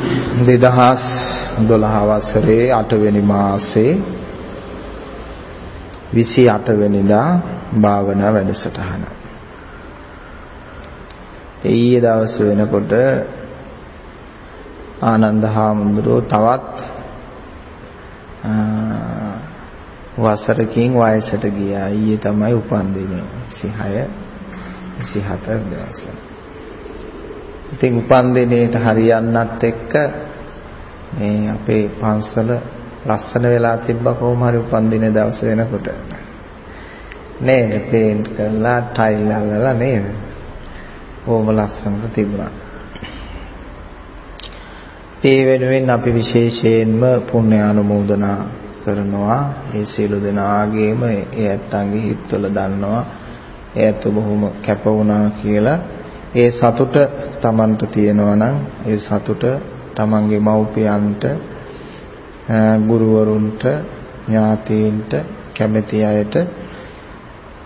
2012 වසරේ 8 වෙනි මාසේ 28 වෙනිදා භාවනා වැඩසටහන. ඊයේ දවස් වෙනකොට ආනන්ද හාමුදුරුවෝ තවත් වසරකින් වයසට ගියා. ඊයේ තමයි උපන්දිනේ 26 27 දවසේ. ඉතින් උපන්දිනේට හරියන්නත් එක්ක මේ අපේ පන්සල ලස්සන වෙලා තිබ්බ කොහොම හරි උපන්දින දවස වෙනකොට. නේද? පේන්ට් කරලා ටයිල් අල්ලලා නේද? ඕම ලස්සනට තිබුණා. ඒ වෙනුවෙන් අපි විශේෂයෙන්ම පුණ්‍ය ආනුමෝදනා කරනවා. ඒ සියලු දෙනාගේම ඒ ඇත්තන්ගේ හිත්වල දන්නවා ඒ ඇත්ත බොහොම කැප වුණා කියලා. ඒ සතුට Tamanට තියෙනවා නම් ඒ සතුට Tamanගේ මව්පියන්ට ගුරුවරුන්ට ඥාතීන්ට කැමැති අයට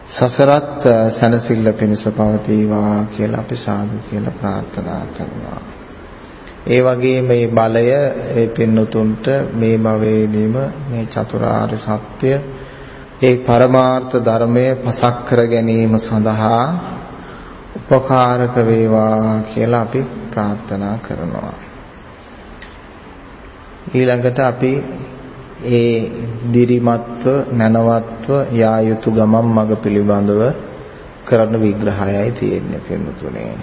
සසරත් සනසිල්ල පිණිස පවතිවා කියලා අපි සාදු කියලා ප්‍රාර්ථනා කරනවා. ඒ වගේම මේ බලය ඒ පින්නතුන්ට මේ භවයේදීම මේ චතුරාර්ය සත්‍ය ඒ පරමාර්ථ ධර්මය පසක් කර ගැනීම සඳහා උපකාරක වේවා කියලා අපි ප්‍රාර්ථනා කරනවා. ඊළඟට අපි ඒ දිරිමත්ව නැනවත්ව යා යුතු ගමන් මඟ පිළිබඳව කරන විග්‍රහයයි තියෙන්නේ පින්තුනේ.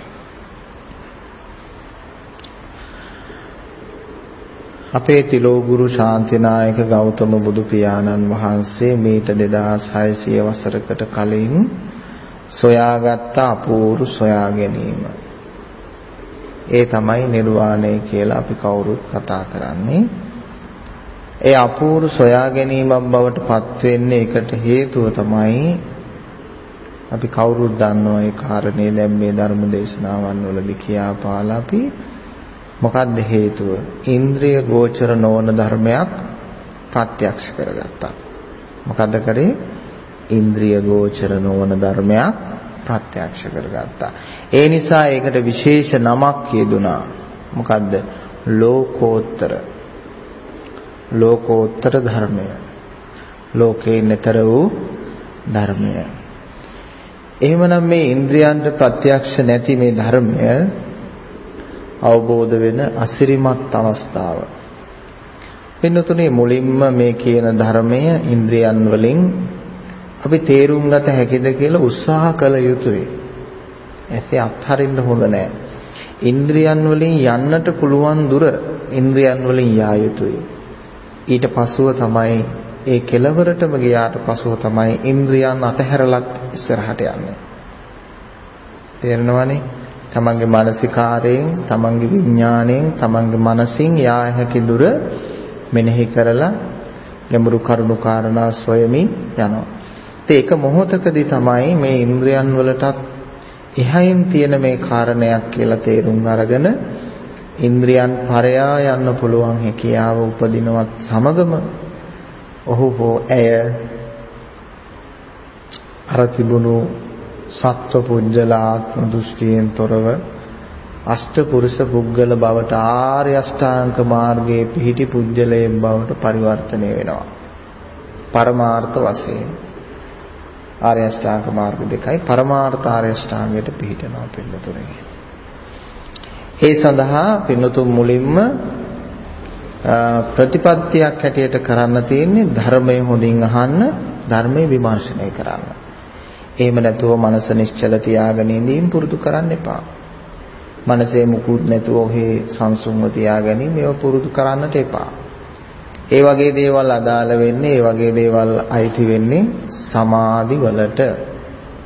අපේ තිලෝගුරු ශාන්තිනායක ගෞතම බුදු පියාණන් වහන්සේ මීට 2600 වසරකට කලින් සොයාගත්ත අපූර්ව සොයා ගැනීම. ඒ තමයි නිර්වාණය කියලා අපි කවුරුත් කතා කරන්නේ. ඒ අපූර්ව සොයා ගැනීමක් බවට පත් වෙන්නේ ඒකට හේතුව තමයි අපි කවුරුත් දන්නවා ඒ කාරණේ දැන් මේ ධර්ම දේශනාවන් වලදී කියාපාලා අපි මොකද්ද හේතුව? ඉන්ද්‍රිය ගෝචර නොවන ධර්මයක් ප්‍රත්‍යක්ෂ කරගත්තා. මොකද්ද කරේ? ඉන්ද්‍රිය ගෝචර නොවන ධර්මයක් ප්‍රත්‍යක්ෂ කරගත්තා. ඒ නිසා ඒකට විශේෂ නමක් යෙදුනා. මොකද්ද? ලෝකෝත්තර. ලෝකෝත්තර ධර්මය. ලෝකේ නතර වූ ධර්මය. එහෙමනම් මේ ඉන්ද්‍රයන්ට ප්‍රත්‍යක්ෂ නැති මේ ධර්මය අවබෝධ වෙන අසිරිමත් අවස්ථාව. පින්නතුනේ මුලින්ම මේ කියන ධර්මය ඉන්ද්‍රයන් වලින් අපි තේරුම් ගත හැකිද කියලා උත්සාහ කළ යුතුයි. ඇසේ අත්හරින්න හොඳ නෑ. ඉන්ද්‍රියන් වලින් යන්නට පුළුවන් දුර ඉන්ද්‍රියන් වලින් යා යුතුයි. ඊට පසුව තමයි ඒ කෙලවරටම ගියාට පසුව තමයි ඉන්ද්‍රියන් අතහැරලත් ඉස්සරහට යන්නේ. තේරෙනවනේ? තමන්ගේ මානසිකාරයෙන්, තමන්ගේ විඥාණයෙන්, තමන්ගේ මනසින් යා හැකි දුර මෙනෙහි කරලා ගැඹුරු කරුණු කාරණා සොයමින් යනවා. ඒක මොහොතකදී තමයි මේ ඉන්ද්‍රයන් වලටත් එහයින් තියෙන මේ කාරණයක් කියලා තේරුම් අරගෙන ඉන්ද්‍රියන් පරයා යන්න පුළුවන් හැකියාව උපදිනවත් සමගම ඔහු හෝ ඇය අර තිබුණු සත්ව පුජ්‍යල ආත්ම දෘෂ්ටියෙන් තොරව අෂ්ටපුරුෂ පුද්ගල බවට ආර්ය අෂ්ටාංග මාර්ගයේ පිහිටි පුජ්‍යලයේ බවට පරිවර්තනය වෙනවා. පරමාර්ථ වශයෙන් ආර්ය අෂ්ටාංග මාර්ග දෙකයි පරමාර්ථ ආර්ය අෂ්ටාංගයට පිහිටනවා පින්නතුනේ. ඒ සඳහා පින්නතුන් මුලින්ම ප්‍රතිපත්තියක් හැටියට කරන්න තියෙන්නේ ධර්මය හොඳින් අහන්න ධර්මයේ විමර්ශනය කරන්න. එහෙම නැතුව මනස නිශ්චල තියාගෙන ඉඳීම් පුරුදු කරන්න එපා. මනසේ මුකුත් නැතුව ඔහේ සංසුන්ව තියාගැනීම ඒව පුරුදු කරන්නට එපා. ඒ වගේ දේවල් අදාළ වෙන්නේ ඒ වගේ දේවල් අයිති වෙන්නේ සමාධි වලට.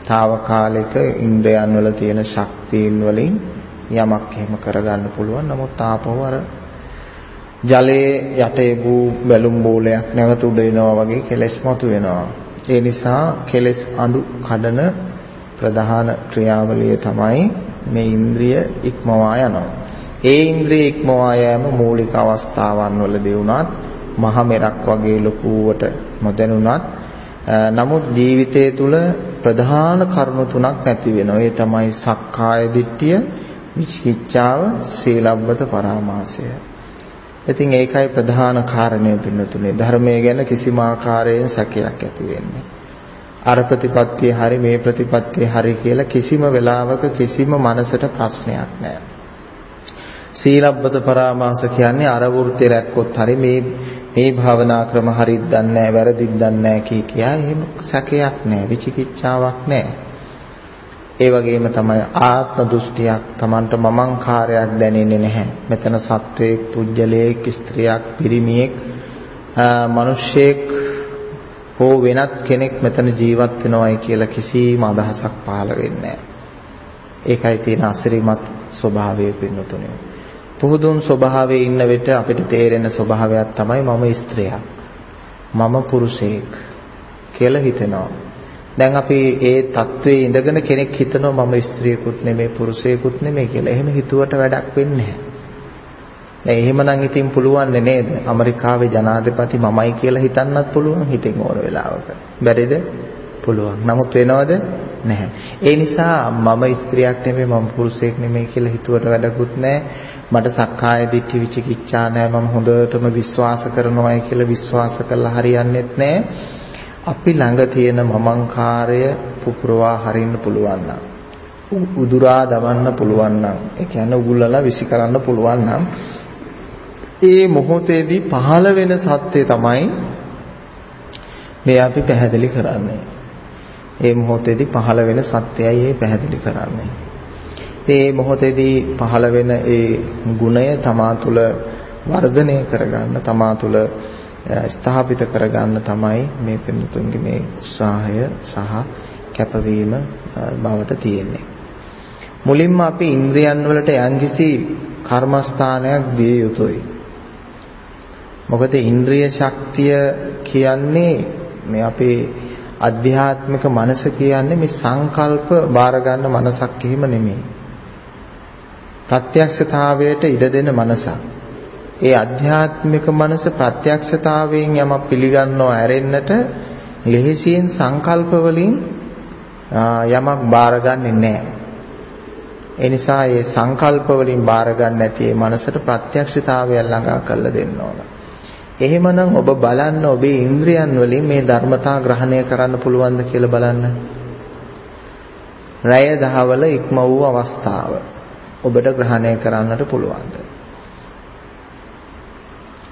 తాවකාලික ඉන්ද්‍රයන් වල තියෙන ශක්තියින් වලින් යමක් එහෙම කරගන්න පුළුවන්. නමුත් ආපහු අර ජලයේ යටේ වූ බැලුම් බෝලයක් නැවත උඩ එනවා වගේ කෙලස් මතු වෙනවා. ඒ නිසා කෙලස් අඩු කඩන ප්‍රධාන ක්‍රියාවලිය තමයි මේ ඉන්ද්‍රිය ඉක්මවා යනවා. ඒ ඉන්ද්‍රිය ඉක්මවා යෑම මූලික අවස්ථාවන් වලදී වුණත් මහ මෙරක් වගේ ලොකුවට නොදැනුණත් නමුත් ජීවිතය තුළ ප්‍රධාන කරුණු තුනක් නැති වෙනවා. ඒ තමයි සක්කාය දිට්ඨිය, විචිකිච්ඡාව, සීලබ්බත පරාමාසය. ඉතින් ඒකයි ප්‍රධාන කාරණය පින්නතුනේ ධර්මය ගැන කිසිම ආකාරයෙන් සැකයක් ඇති වෙන්නේ. අර ප්‍රතිපත්තිය හරි මේ ප්‍රතිපත්තිය හරි කියලා කිසිම වෙලාවක කිසිම මනසට ප්‍රශ්නයක් නැහැ. සීලබ්බත පරාමාස කියන්නේ අර වෘත්ති රැක්කොත් හරි මේ මේ භාවනා ක්‍රම හරිද දන්නේ නැහැ වැරදිද දන්නේ නැහැ කී කියා එහෙම සැකයක් නැහැ විචිකිච්ඡාවක් නැහැ. ඒ වගේම තමයි ආත්ම දෘෂ්ටියක් Tamanට මමංකාරයක් දැනෙන්නේ නැහැ. මෙතන සත්වයේ පුජ්‍යලයේක් ස්ත්‍රියක් පිරිමියෙක් මිනිස්සෙක් හෝ වෙනත් කෙනෙක් මෙතන ජීවත් වෙනවයි කියලා කිසිම අදහසක් පහළ වෙන්නේ ඒකයි තියෙන අසිරිමත් ස්වභාවය පින්නතුනේ. පුහුදුන් ස්වභාවයේ ඉන්න විට අපිට තේරෙන ස්වභාවයක් තමයි මම ස්ත්‍රියක්. මම පුරුෂයෙක් කියලා හිතෙනවා. දැන් අපි ඒ தત્ත්වයේ ඉඳගෙන කෙනෙක් හිතනවා මම ස්ත්‍රියකුත් නෙමෙයි පුරුෂයෙකුත් නෙමෙයි කියලා. එහෙම හිතුවට වැඩක් වෙන්නේ නැහැ. දැන් එහෙමනම් ඉතින් පුළුවන් නේද? ඇමරිකාවේ ජනාධිපති මමයි කියලා හිතන්නත් පුළුවන් හිතෙන් ඕන වෙලාවක. බැරිද? පුළුවන්. නමුත් වෙනවද? නැහැ. ඒ නිසා මම ස්ත්‍රියක් නෙමෙයි මම පුරුෂයෙක් නෙමෙයි කියලා හිතුවට වැඩකුත් නැහැ. මට සක්කාය දිට්ඨි විචිකිච්ඡා නැහැ. මම හොඳටම විශ්වාස කරනවායි කියලා විශ්වාස කළා හරියන්නේත් නැහැ. අපි ළඟ තියෙන මමංකාරය පුපුරවා හරින්න පුළුවන් නම් උදුරා දමන්න පුළුවන් නම් ඒ කියන්නේ උගුල්ලලා විසි කරන්න පුළුවන් නම් ඒ මොහොතේදී පහළ වෙන සත්‍ය තමයි මේ අපි පැහැදිලි කරන්නේ. ඒ මොහොතේදී පහළ වෙන සත්‍යයයි ඒ පැහැදිලි කරන්නේ. ඒ මොහොතේදී පහළ වෙන ඒ ගුණය තමා තුළ වර්ධනය කරගන්න තමා තුළ ස්ථාපිත කරගන්න තමයි මේ පින්තුන්ගේ මේ උත්සාහය සහ කැපවීම බවට තියෙන්නේ. මුලින්ම අපි ඉන්ද්‍රියන් වලට යම්කිසි කර්මස්ථානයක් දිය යුතුයි. මොකද ඉන්ද්‍රිය ශක්තිය කියන්නේ මේ අපේ අධ්‍යාත්මික මනස කියන්නේ මේ සංකල්ප බාර ගන්න මනසක් එහෙම නෙමෙයි. ප්‍රත්‍යක්ෂතාවයට ඉඩ දෙන මනසක්. ඒ අධ්‍යාත්මික මනස ප්‍රත්‍යක්ෂතාවයෙන් යමක් පිළිගන්නව ඇරෙන්නට ලෙහෙසියෙන් සංකල්ප වලින් යමක් බාරගන්නේ නැහැ. ඒ නිසා මේ සංකල්ප වලින් බාර ගන්න නැති මේ මනසට ප්‍රත්‍යක්ෂතාවය ළඟා කරලා දෙන්න ඕන. එහෙමනම් ඔබ බලන්න ඔබේ ඉන්ද්‍රියන් වලින් මේ ධර්මතා ග්‍රහණය කරන්න පුළුවන්ද කියලා බලන්න. රැය දහවල ඉක්ම වූ අවස්ථාව ඔබට ග්‍රහණය කරන්නට පුළුවන්ද?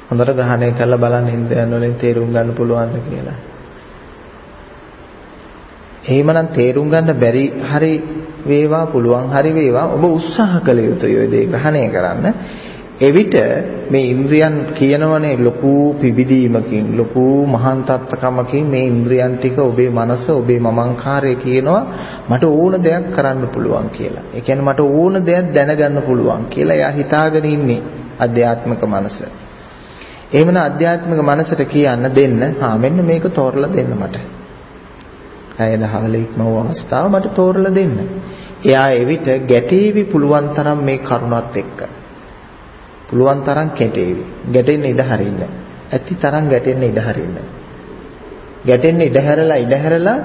හොඳට ග්‍රහණය කරලා බලන්න ඉන්ද්‍රයන් වලින් තේරුම් ගන්න පුළුවන්ද කියලා. එහෙමනම් තේරුම් ගන්න බැරි හරි වේවා පුළුවන් හරි වේවා ඔබ උත්සාහ කළ යුතුයි ඔය දේ ග්‍රහණය කරන්න. එවිට මේ ඉන්ද්‍රියන් කියනවනේ ලොකු පිබිදීමකින් ලොකු මහාන් තත්ත්වකමකින් මේ ඉන්ද්‍රියන් ටික ඔබේ මනස ඔබේ මමංකාරය කියනවා මට ඕන දෙයක් කරන්න පුළුවන් කියලා. ඒ කියන්නේ මට ඕන දෙයක් දැනගන්න පුළුවන් කියලා එයා හිතාගෙන ඉන්නේ අධ්‍යාත්මික මනස. එහෙමනම් අධ්‍යාත්මික මනසට කියන්න දෙන්න. හා මෙන්න මේක තෝරලා දෙන්න මට. ඇය දහවල ඉක්ම වූ අවස්ථාව මට තෝරලා දෙන්න. එයා එවිට ගැටේවි පුළුවන් තරම් මේ කරුණත් එක්ක. පුළුවන් තරම් කැටේවි. ගැටෙන්න ඉඩ හරින්න. ඇති තරම් ගැටෙන්න ඉඩ හරින්න. ගැටෙන්න ඉඩ හැරලා ඉඩ හැරලා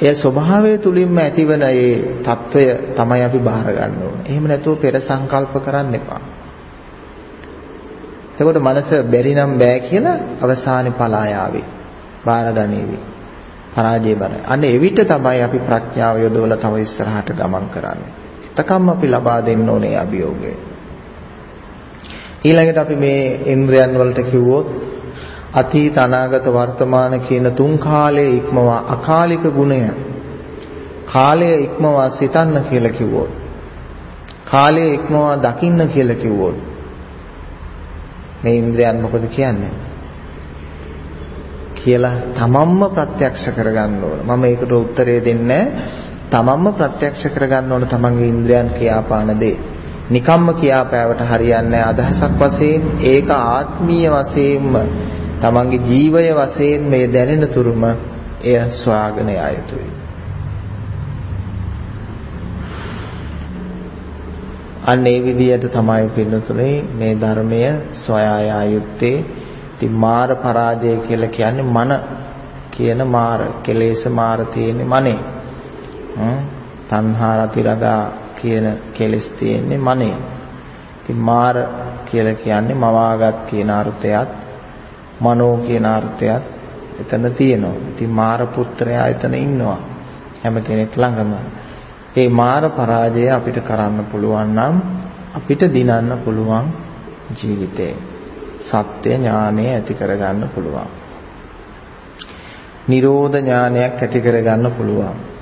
එය ස්වභාවය තුලින්ම ඇතිවන ඒ తত্ত্বය තමයි අපි බාර ගන්න ඕනේ. එහෙම නැතුව පෙර සංකල්ප කරන්න එපා. එතකොට මනස බැරි නම් බෑ කියලා අවසානේ පලා යාවේ. බාරගනීවි. පරාජය බරයි. අන්න එවිට තමයි අපි ප්‍රඥාව යොදවලා තව ඉස්සරහට ගමන් කරන්නේ. එතකම් අපි ලබා දෙන්න ඕනේ අභියෝගය. ඊළඟට අපි මේ ඉන්ද්‍රයන් වලට කිව්වොත් අතීත අනාගත වර්තමාන කියන තුන් කාලයේ ඉක්මවා අකාලික ගුණය කාලය ඉක්මවා සිතන්න කියලා කිව්වොත් කාලය ඉක්මවා දකින්න කියලා කිව්වොත් මේ ඉන්ද්‍රයන් මොකද කියන්නේ? කියලා තමන්ම ප්‍රත්‍යක්ෂ කරගන්න ඕන. මම ඒකට උත්තරේ දෙන්නේ තමන්ම ප්‍රත්‍යක්ෂ කරගන්න ඕන තමන්ගේ ඉන්ද්‍රයන් කියාපාන දේ. නිකම්ම කියාපෑවට හරියන්නේ අදහසක් වශයෙන් ඒක ආත්මීය වශයෙන්ම තමන්ගේ ජීවය වශයෙන් මේ දැනෙන තුරුම එය ස්වාගන යයුතුයි. අන්න ඒ විදිහට තමයි පින්නතුනේ මේ ධර්මය සොයා ආයුත්තේ ඉතින් මාර පරාජය කියලා කියන්නේ මන කියන මාර කෙලෙස් මාර තියෙන්නේ මනේ. හ්ම්? තණ්හා රති රගා කියන කෙලෙස් තියෙන්නේ මනේ ඉතින් මාර කියලා කියන්නේ මවාගත් කියන අර්ථයත් මනෝ කියන අර්ථයත් එතන තියෙනවා. ඉතින් මාර පුත්‍රයා එතන ඉන්නවා. හැම කෙනෙක් ළඟම. ඒ මාර පරාජය අපිට කරන්න පුළුවන් නම් අපිට දිනන්න පුළුවන් ජීවිතේ. සත්‍ය ඥානය ඇති කරගන්න පුළුවන්. නිරෝධ ඥානයක් ඇති කරගන්න පුළුවන්.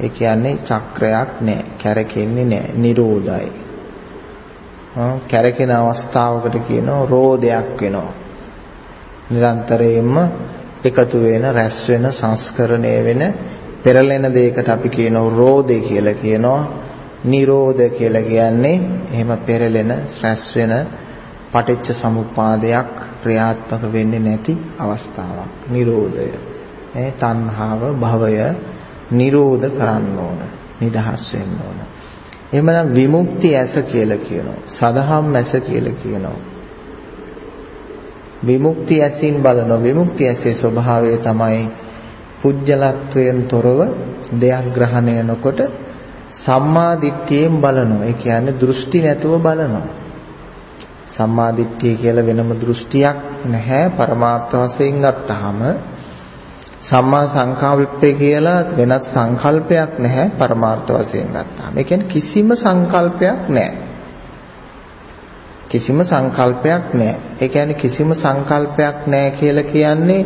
ඒ කියන්නේ චක්‍රයක් නෑ, කැරකෙන්නේ නෑ, නිරෝධයි. කැරකෙන අවස්ථාවකට කියනවා රෝධයක් වෙනවා. නිරන්තරයෙන්ම එකතු වෙන, රැස් වෙන, සංස්කරණය වෙන පෙරලෙන දෙයකට අපි කියනවා රෝධය කියලා කියනවා. නිරෝධ කියලා කියන්නේ එහෙම පෙරලෙන, රැස් වෙන පටිච්ච සමුප්පාදයක් ක්‍රියාත්මක වෙන්නේ නැති අවස්ථාවක්. නිරෝධය. ඒ තණ්හාව, භවය නිරෝධ කරන්න ඕන. නිදහස් වෙන්න ඕන. එහෙමනම් විමුක්ති ඇස කියලා කියනවා. සදහම් ඇස කියලා කියනවා. විමුක්ති ඇසින් බලන විමුක්ති ඇසේ ස්වභාවය තමයි පුජ්‍යලත්වයෙන් තොරව දෙයක් ග්‍රහණය නොකොට සම්මා දිට්ඨියෙන් බලනවා. ඒ කියන්නේ දෘෂ්ටි නැතුව බලනවා. සම්මා දිට්ඨිය කියලා වෙනම දෘෂ්ටියක් නැහැ. පරමාර්ථ වශයෙන් ගත්තාම සම්මා සංකල්පය කියලා වෙනත් සංකල්පයක් නැහැ පරමාර්ථ වශයෙන් ගත්තාම. ඒ කියන්නේ කිසිම සංකල්පයක් නැහැ. කිසිම සංකල්පයක් නැහැ. ඒ කියන්නේ කිසිම සංකල්පයක් නැහැ කියලා කියන්නේ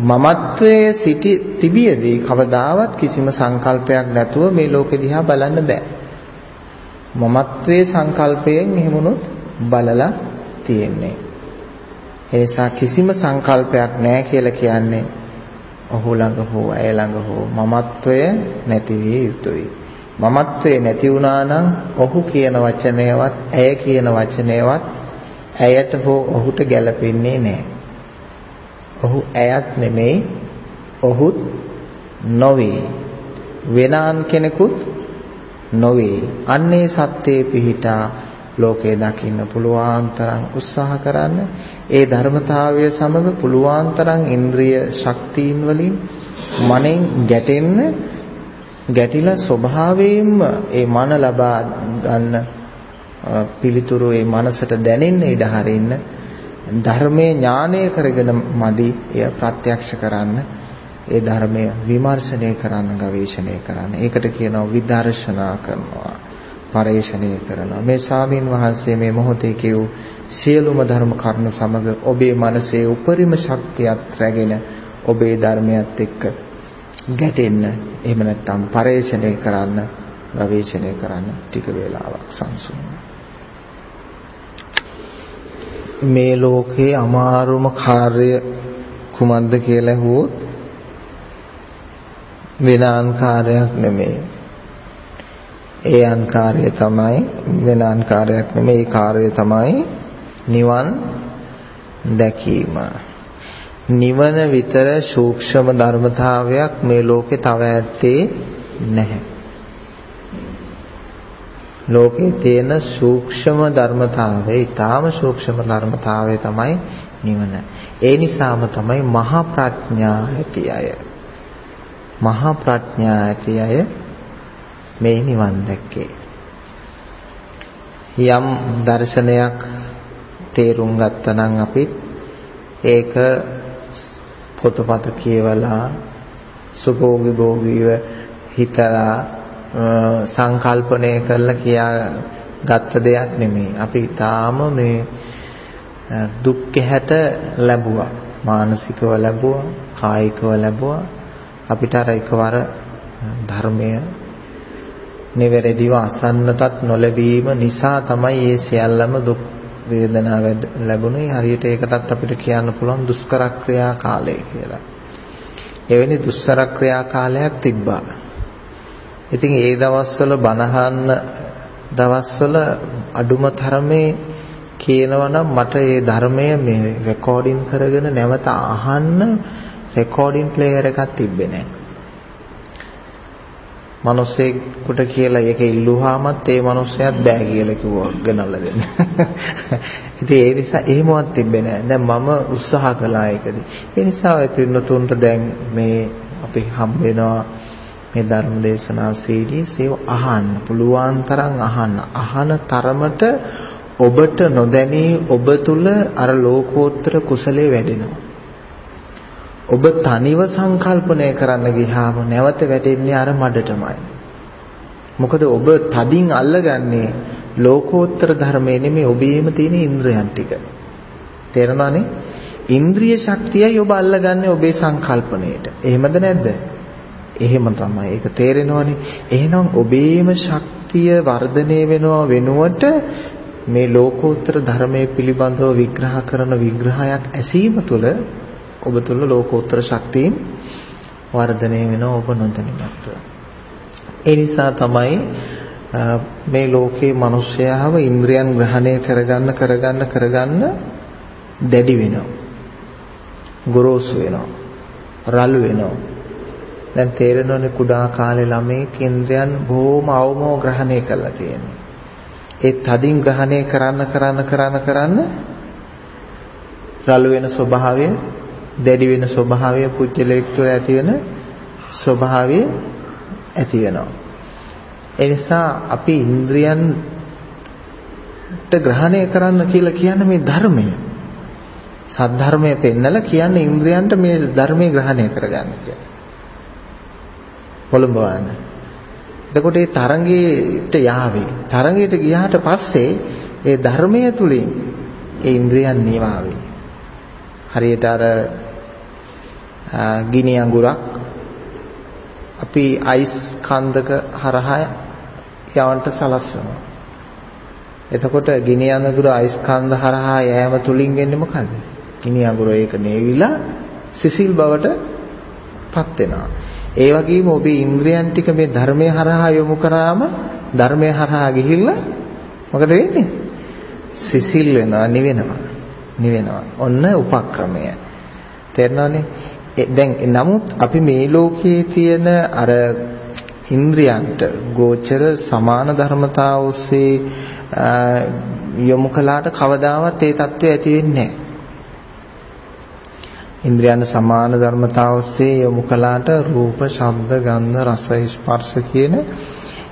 මමත්වයේ සිටි තිබියදී කවදාවත් කිසිම සංකල්පයක් නැතුව මේ ලෝකෙ දිහා බලන්න බෑ. මමත්වයේ සංකල්පයෙන් එහෙමනොත් බලලා තියෙන්නේ. ඒ නිසා කිසිම සංකල්පයක් නැහැ කියලා කියන්නේ ඔහු ළඟ හෝ ඇය ළඟ හෝ මමත්වය නැති විය යුතුයි. මමත්වය නැති වුණා නම් ඔහු කියන වචනයවත් ඇය කියන වචනයවත් ඇයට හෝ ඔහුට ගැලපෙන්නේ නැහැ. ඔහු ඇයත් නෙමෙයි ඔහුත් නොවේ. වෙනාන් කෙනෙකුත් නොවේ. අන්නේ සත්‍යයේ පිහිටා ලෝකේ දකින්න පුළුවන් තරම් උත්සාහ කරන්න ඒ ධර්මතාවය සමග පුළුවන් තරම් ඉන්ද්‍රිය ශක්තියින් වලින් මනෙන් ගැටෙන්න ගැටිලා ස්වභාවයෙන්ම ඒ මන ලබා ගන්න පිළිතුරු ඒ මනසට දැනෙන්න ඉඩ හරින්න ධර්මයේ ඥානය කරගෙන මදි එය ප්‍රත්‍යක්ෂ කරන්න ඒ ධර්මය විමර්ශනය කරන්න ගවේෂණය කරන්න ඒකට කියනවා විදර්ශනා කරනවා පරේෂණය කරනවා. මේ ස්වාමින් වහන්සේ මේ මොහොතේ කියූ සියලුම ධර්ම කරුණු සමග ඔබේ මනසේ උපරිම ශක්තියත් රැගෙන ඔබේ ධර්මයත් එක්ක ගැටෙන්න එහෙම නැත්නම් පරේෂණය කරන්න ගවේෂණය කරන්න ටික වේලාවක් සංසුන් මේ ලෝකේ අමාරුම කාර්ය කුමක්ද කියලා ඇහුවොත් වෙනාන් කාර්යයක් නෙමෙයි. ඒ අන්කාරය තමයි වෙන අන්කාරයක් නෙමෙයි ඒ කාර්යය තමයි නිවන් දැකීම. නිවන විතර සූක්ෂම ධර්මතාවයක් මේ ලෝකේ තව ඇත්තේ නැහැ. ලෝකේ තියෙන සූක්ෂම ධර්මතාවය, ඊටාම සූක්ෂම ධර්මතාවය තමයි නිවන. ඒ නිසාම තමයි මහා ප්‍රඥා ඇති අය. මහා ප්‍රඥා ඇති අය මේ නිවන් දැක්කේ. යම් දර්ශනයක් තේරුම් ගත්තනම් අපි ඒක පොතපත කියවලා සුභෝගී භෝගීව හිතලා සංකල්පණය කරලා කියා ගත්ත දෙයක් නෙමෙයි. අපි ඊටාම මේ දුක් හැට ලැබුවා. මානසිකව ලැබුවා, කායිකව ලැබුවා. අපිට අර එකවර ධර්මය නිවැරදිව අසන්නටත් නොලැබීම නිසා තමයි මේ සියල්ලම දුක් වේදනාව ලැබුණේ හරියට ඒකටත් අපිට කියන්න පුළුවන් දුෂ්කර ක්‍රියා කාලය කියලා. එවැනි දුෂ්කර ක්‍රියා කාලයක් තිබ්බා. ඉතින් ඒ දවස්වල බනහන්න දවස්වල අඩුම තරමේ කියනවනම් මට මේ ධර්මය මේ රෙකෝඩින් කරගෙන නැවත අහන්න රෙකෝඩින් ප්ලේයර් එකක් තිබ්බේ නැහැ. මිනිස්සෙකුට කියලා ඒක ඉල්ලුවාමත් ඒ මිනිස්සයාත් බෑ කියලා කිව්වා ගනනලා දෙන්න. ඉතින් ඒ නිසා එහෙමවත් තිබෙන්නේ නැහැ. දැන් මම උත්සාහ කළා ඒකදී. ඒ නිසා ඔය පින්නතුන්ට දැන් මේ අපි හම් වෙනවා මේ ධර්ම දේශනා සීරීස් ඒව අහන්න පුළුවන් තරම් අහන්න අහන තරමට ඔබට නොදැනී ඔබ තුල අර ලෝකෝත්තර කුසලයේ වැඩෙනවා ඔබ තනිව සංකල්පනය කරන්න ගියාම නැවත වැටෙන්නේ අර මඩටමයි. මොකද ඔබ තදින් අල්ලගන්නේ ලෝකෝත්තර ධර්මයේ නෙමෙයි ඔබේම තියෙන ඉන්ද්‍රයන් ටික. තේරෙනවනේ ඉන්ද්‍රිය ශක්තියයි ඔබ අල්ලගන්නේ ඔබේ සංකල්පණයට. එහෙමද නැද්ද? එහෙම තමයි. ඒක තේරෙනවනේ. එහෙනම් ඔබේම ශක්තිය වර්ධනය වෙනවා වෙනුවට මේ ලෝකෝත්තර ධර්මයේ පිළිබඳව විග්‍රහ කරන විග්‍රහයක් ඇසීම තුළ ඔබ තුළ ලෝකෝත්තර ශක්තියින් වර්ධනය වෙනවා ඔබ නොදැනීමත්ව. ඒ නිසා තමයි මේ ලෝකේ මිනිස්යාව ඉන්ද්‍රියන් ග්‍රහණය කරගන්න කරගන්න කරගන්න දැඩි වෙනවා. ගොරෝසු වෙනවා. රළු වෙනවා. දැන් තේරෙනවනේ කුඩා කාලේ ළමයි කේන්ද්‍රයන් බොහොම අවමෝ ග්‍රහණය කරලා තියෙනවා. ඒ තදින් ග්‍රහණය කරන්න කරන්න කරන්න කරන්න රළු වෙන ස්වභාවය, දැඩි වෙන ස්වභාවය, පුජ්‍යලෙක් තුළ ඇති වෙන ස්වභාවය ඇති වෙනවා. ඒ නිසා අපි ඉන්ද්‍රියන්ට ග්‍රහණය කරන්න කියලා කියන්නේ මේ ධර්මය. සද්ධර්මය පෙන්නලා කියන්නේ ඉන්ද්‍රියන්ට මේ ධර්මයේ ග්‍රහණය කරගන්න කියලා. පොළඹවන්න. එතකොට මේ තරංගයට යාවේ. තරංගයට ගියාට පස්සේ ඒ ධර්මය තුලින් ඒ ඉන්ද්‍රියන් නිවාවේ. හරියට අර ගිනි අඟුරක් අපි අයිස් කන්දක හරහා යවන්ට සලස්වනවා. එතකොට ගිනි අඟුර අයිස් කන්ද හරහා යෑම තුලින් වෙන්නේ මොකද? ගිනි අඟුර ඒක නේවිලා සිසිල් බවට පත් වෙනවා. ඒ වගේම ඔබේ ඉන්ද්‍රයන් ටික මේ ධර්මයේ හරහා යොමු කරාම ධර්මයේ හරහා ගිහිල්ලා මොකද වෙන්නේ? සිසිල් වෙනවා, නිවෙනවා. නිවෙනවා. ඔන්න උපක්‍රමය. තේරෙනවනේ? දැන් නමුත් අපි මේ ලෝකයේ තියෙන අර ඉන්ද්‍රයන්ට ගෝචර සමාන ධර්මතා ඔස්සේ යොමු කළාට කවදාවත් ඒ தত্ত্বය ඇති වෙන්නේ ඉන්ද්‍රයන් සමාන ධර්මතා ඔස්සේ යොමු කළාට රූප, ශබ්ද, ගන්ධ, රස, ස්පර්ශ කියන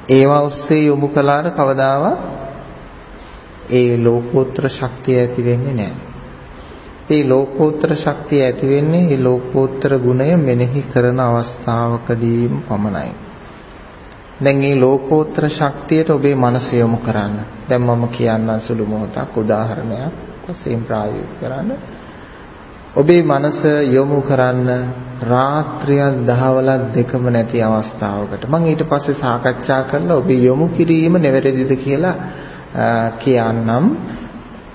ඒවා ඔස්සේ යොමු කළාට කවදාවත් ඒ ලෝකෝත්තර ශක්තිය ඇති වෙන්නේ නැහැ. ඒ ලෝකෝත්තර ශක්තිය ඇති වෙන්නේ ඒ ලෝකෝත්තර ගුණය මෙනෙහි කරන අවස්ථාවකදීම පමණයි. දැන් මේ ලෝකෝත්තර ශක්තියට ඔබේ මනස යොමු කරන්න. දැන් මම කියන්න සුළු මොහොතක් උදාහරණයක් වශයෙන් ප්‍රායෝගික කරන්න. ඔබේ මනස යොමු කරන්න රාත්‍රියක් දහවලක් දෙකම නැති අවස්ථාවකට මම ඊට පස්සේ සාකච්ඡා කරලා ඔබේ යොමු කිරීම නිවැරදිද කියලා කියන්නම්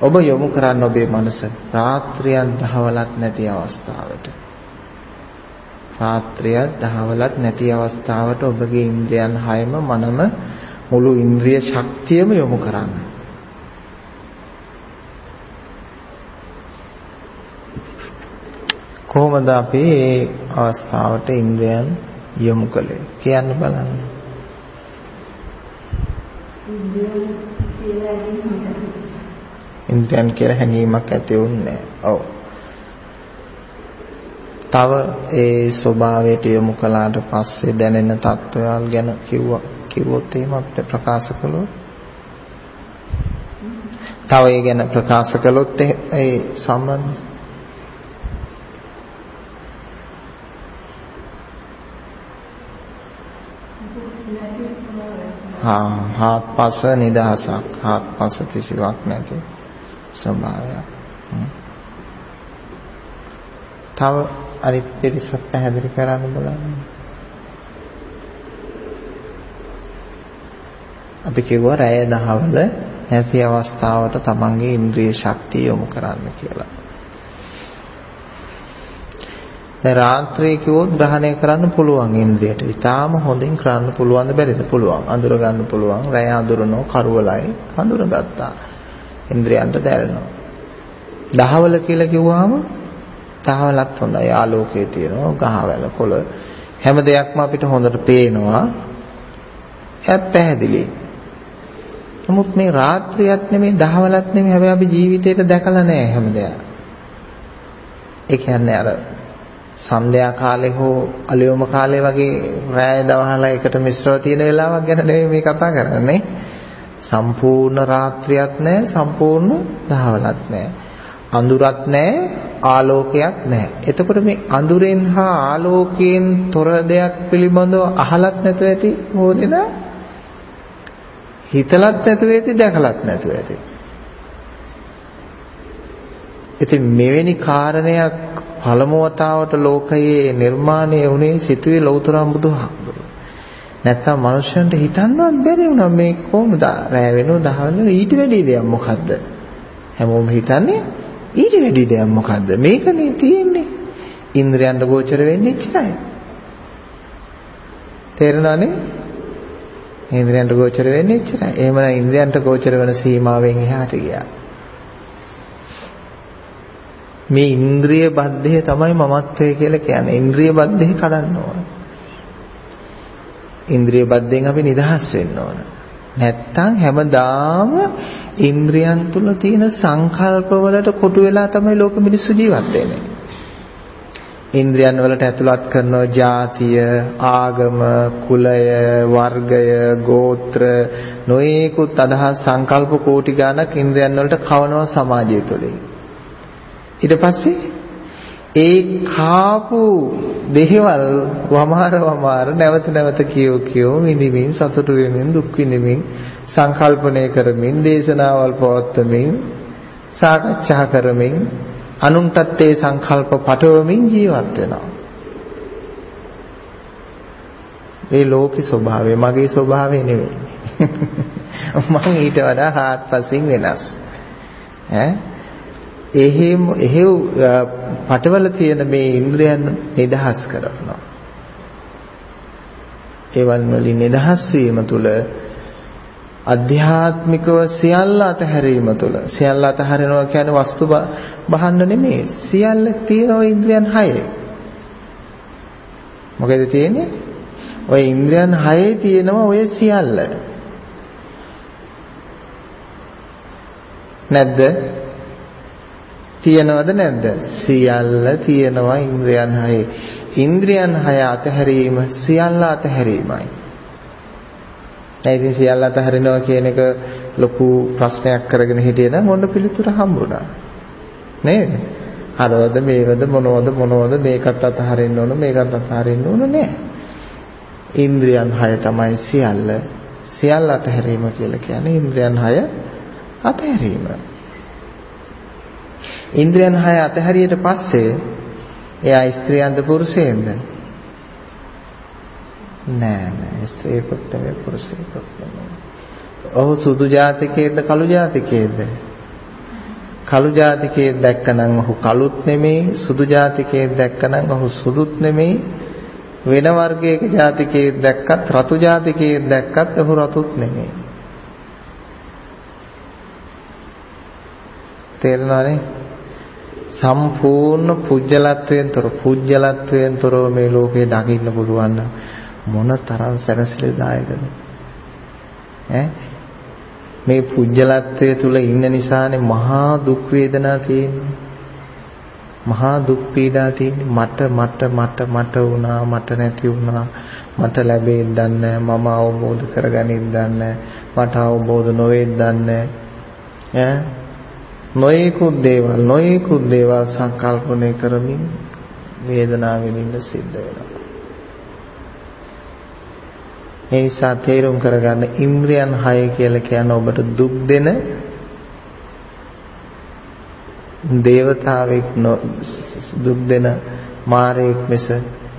ඔබ යොමු කරන්න ඔබේ මනස රාත්‍රියක් දහවලක් නැති අවස්ථාවට. රාත්‍රියක් දහවලක් නැති අවස්ථාවට ඔබගේ ඉන්ද්‍රයන් හයම මනම මුළු ඉන්ද්‍රිය ශක්තියම යොමු කරන්න. කොහොමද අපි මේ අවස්ථාවට ඉන්ද්‍රයන් යොමු කළේ? කියන්න බලන්න. ඉන්ද්‍රයන් කියලා හැඟීමක් ඇති වුණේ ඔව්. තව ඒ ස්වභාවයට යොමු කළාට පස්සේ දැනෙන තත්ත්වයල් ගැන කිව්වා. කිව්වොත් එහෙම අපිට ප්‍රකාශ කළොත් තව ඒ ගැන ප්‍රකාශ කළොත් ඒ සම්බන්ධ හා හාත්පස නිදහසක්. හාත්පස කිසිවක් නැති. ස්වභාවයක් තව අනිත් පිරිසත් පැහැදිලි කරන්න බලන්න අපි කිව්වා රැය දහවල නැති අවස්ථාවට තමන්ගේ ඉන්ද්‍රිය ශක්තිය යොමු කරන්න කියලා දැන් රාත්‍රියේ කිව්වොත් ග්‍රහණය කරන්න පුළුවන් ඉන්ද්‍රියට. ඊටාම හොඳින් කරන්න පුළුවන් බැරිද? පුළුවන්. අඳුර ගන්න පුළුවන්. රැය අඳුරනෝ කරුවලයි අඳුරගත්තා. ඉන්ද්‍රියන්ට දැනෙනවා. දහවල කියලා කිව්වහම දහවලත් හොඳයි. ආලෝකයේ තියෙනවා ගහවැල කොළ හැම දෙයක්ම අපිට හොඳට පේනවා. එයත් පැහැදිලි. නමුත් මේ රාත්‍රියත් නෙමෙයි දහවලත් නෙමෙයි හැබැයි අපි ජීවිතේට දැකලා නැහැ හැම දෙයක්. ඒ කියන්නේ අර සන්ධ්‍යා කාලේ හෝ අලියොම කාලේ වගේ රාය දවහලා එකට මිශ්‍රව තියෙන වෙලාවක් ගැන නෙවෙයි මේ කතා කරන්නේ. සම්පූර්ණ රාත්‍රියක් නැහැ, සම්පූර්ණ දහවලක් නැහැ. අඳුරක් නැහැ, ආලෝකයක් නැහැ. එතකොට මේ අඳුරෙන් හා ආලෝකයෙන් තොර දෙයක් පිළිබඳව අහලත් නැතුව ඇති මොකදද? හිතලත් නැතුව ඇති, දැකලත් නැතුව ඇති. ඉතින් මෙවැනි කාරණයක් පළමු වතාවට ලෝකයේ නිර්මාණය වුණේ සිතුවේ ලෞතර බුදුහාමුදුරුවෝ. නැත්තම් මනුෂ්‍යන්ට හිතන්නවත් බැරි වුණා මේ කොහොමද රැ වෙනව දහවල් වෙනව ඊට වැඩි දෙයක් මොකද්ද? හැමෝම හිතන්නේ ඊට වැඩි දෙයක් මොකද්ද? මේකනේ තියෙන්නේ. ඉන්ද්‍රයන්ට ගෝචර වෙන්නේ එච්චරයි. තේරෙනවනේ? ඉන්ද්‍රයන්ට ගෝචර වෙන්නේ එච්චරයි. එහෙමනම් ඉන්ද්‍රයන්ට ගෝචර වෙන සීමාවෙන් එහාට ගියා. මේ ඉන්ද්‍රිය බද්ධය තමයි මමත්වය කියලා කියන්නේ. ඉන්ද්‍රිය බද්ධය කඩන්න ඕන. ඉන්ද්‍රිය බද්ධයෙන් අපි නිදහස් වෙන්න ඕන. නැත්තම් හැමදාම ඉන්ද්‍රියන් තුල තියෙන සංකල්ප වලට කොටු වෙලා තමයි ලෝක මිනිස්සු ජීවත් වෙන්නේ. ඉන්ද්‍රියන් වලට ඇතුළත් කරනවා ජාතිය, ආගම, කුලය, වර්ගය, ගෝත්‍ර, නොයෙකුත් අදහස් සංකල්ප කෝටි ගණක් ඉන්ද්‍රියන් වලට කවනවා සමාජය තුළින්. ඊට පස්සේ ඒ කාපු දෙහිවල් වමාර වමාර නැවත නැවත කියෝ කියෝ විඳිමින් සතුටු වෙමින් දුක් විඳිමින් සංකල්පණය කරමින් දේශනාවල් පවත්වමින් සාකච්ඡා කරමින් අනුන්ටත් ඒ සංකල්ප පටවමින් ජීවත් වෙනවා. ඒ ලෝකේ ස්වභාවය මගේ ස්වභාවය නෙවෙයි. මම ඊට වඩා හාත්පසින් වෙනස්. ඈ එහෙම එහෙව් පටවල තියෙන මේ ඉන්ද්‍රයන් නිදහස් කරනවා. ඒවන් වලින් නිදහස් වීම තුළ අධ්‍යාත්මිකව සියල්ල අතහැරීම තුළ සියල්ල අතහරිනවා කියන්නේ වස්තු බහන්න නෙමෙයි සියල්ල තියෙන ඉන්ද්‍රයන් හයේ. මොකද තියෙන්නේ? ওই ඉන්ද්‍රයන් හයේ තියෙනවා ඔය සියල්ල. නැද්ද? තියනවද නැද්ද? සියල්ල තියෙනවා ඉන්ද්‍රයන් හයේ. ඉන්ද්‍රයන් හය අතහැරීම සියල්ල අතහැරීමයි. ඒ ඉතින් සියල්ල අතහරිනවා කියන එක ලොකු ප්‍රශ්නයක් කරගෙන හිටියේ නම් මොන පිළිතුර හම්බුණා. නේද? හරවද මේවද මොනවද මොනවද මේකත් අතහරින්න ඕන මේකත් අතහරින්න ඕන නෑ. ඉන්ද්‍රයන් හය තමයි සියල්ල. සියල්ල අතහැරීම කියලා කියන්නේ ඉන්ද්‍රයන් හය අතහැරීම. ඉන්ද්‍රයන් හය අතහැරියට පස්සේ එයා ස්ත්‍රියන්ද පුරුෂයෙන්ද? නෑ නෑ ස්ත්‍රියකුත් නෙවෙයි පුරුෂයෙකුත් නෙවෙයි. ඔහු සුදු ජාතිකයේද කළු ජාතිකයේද? කළු ජාතිකයේ දැක්කනම් ඔහු කළුත් නෙමෙයි සුදු ජාතිකයේ දැක්කනම් ඔහු සුදුත් නෙමෙයි වෙන වර්ගයක ජාතිකයේ දැක්කත් රතු ජාතිකයේ දැක්කත් ඔහු රතුත් නෙමෙයි තේරෙනවනේ සම්පූර්ණ පුජ්‍යලත්වයෙන් තොර පුජ්‍යලත්වයෙන් තොරව මේ ලෝකේ දකින්න පුළුවන් මොන තරම් සැනසෙලිදායකද? ඈ? මේ පුජ්‍යලත්වයේ තුල ඉන්න නිසානේ මහා දුක් වේදනා තියෙන්නේ. මහා දුක් පීඩා තියෙන්නේ. මට මට මට මට වුණා මට නැති වුණා. මට ලැබෙන්නේ දන්නේ මම අවබෝධ කරගනින්න දන්නේ මට අවබෝධ නොවෙන්නේ දන්නේ ඈ? නොයෙකුත් දේවල් නොයෙකුත් දේවල් සංකල්පණය කරමින් වේදනාව විඳින්න සිද්ධ වෙනවා. ඒ නිසා තේරුම් කරගන්න ඉන්ද්‍රියන් 6 කියලා කියන්නේ ඔබට දුක් දෙන දේවතාවෙක් දුක් දෙන මාරයෙක් මිස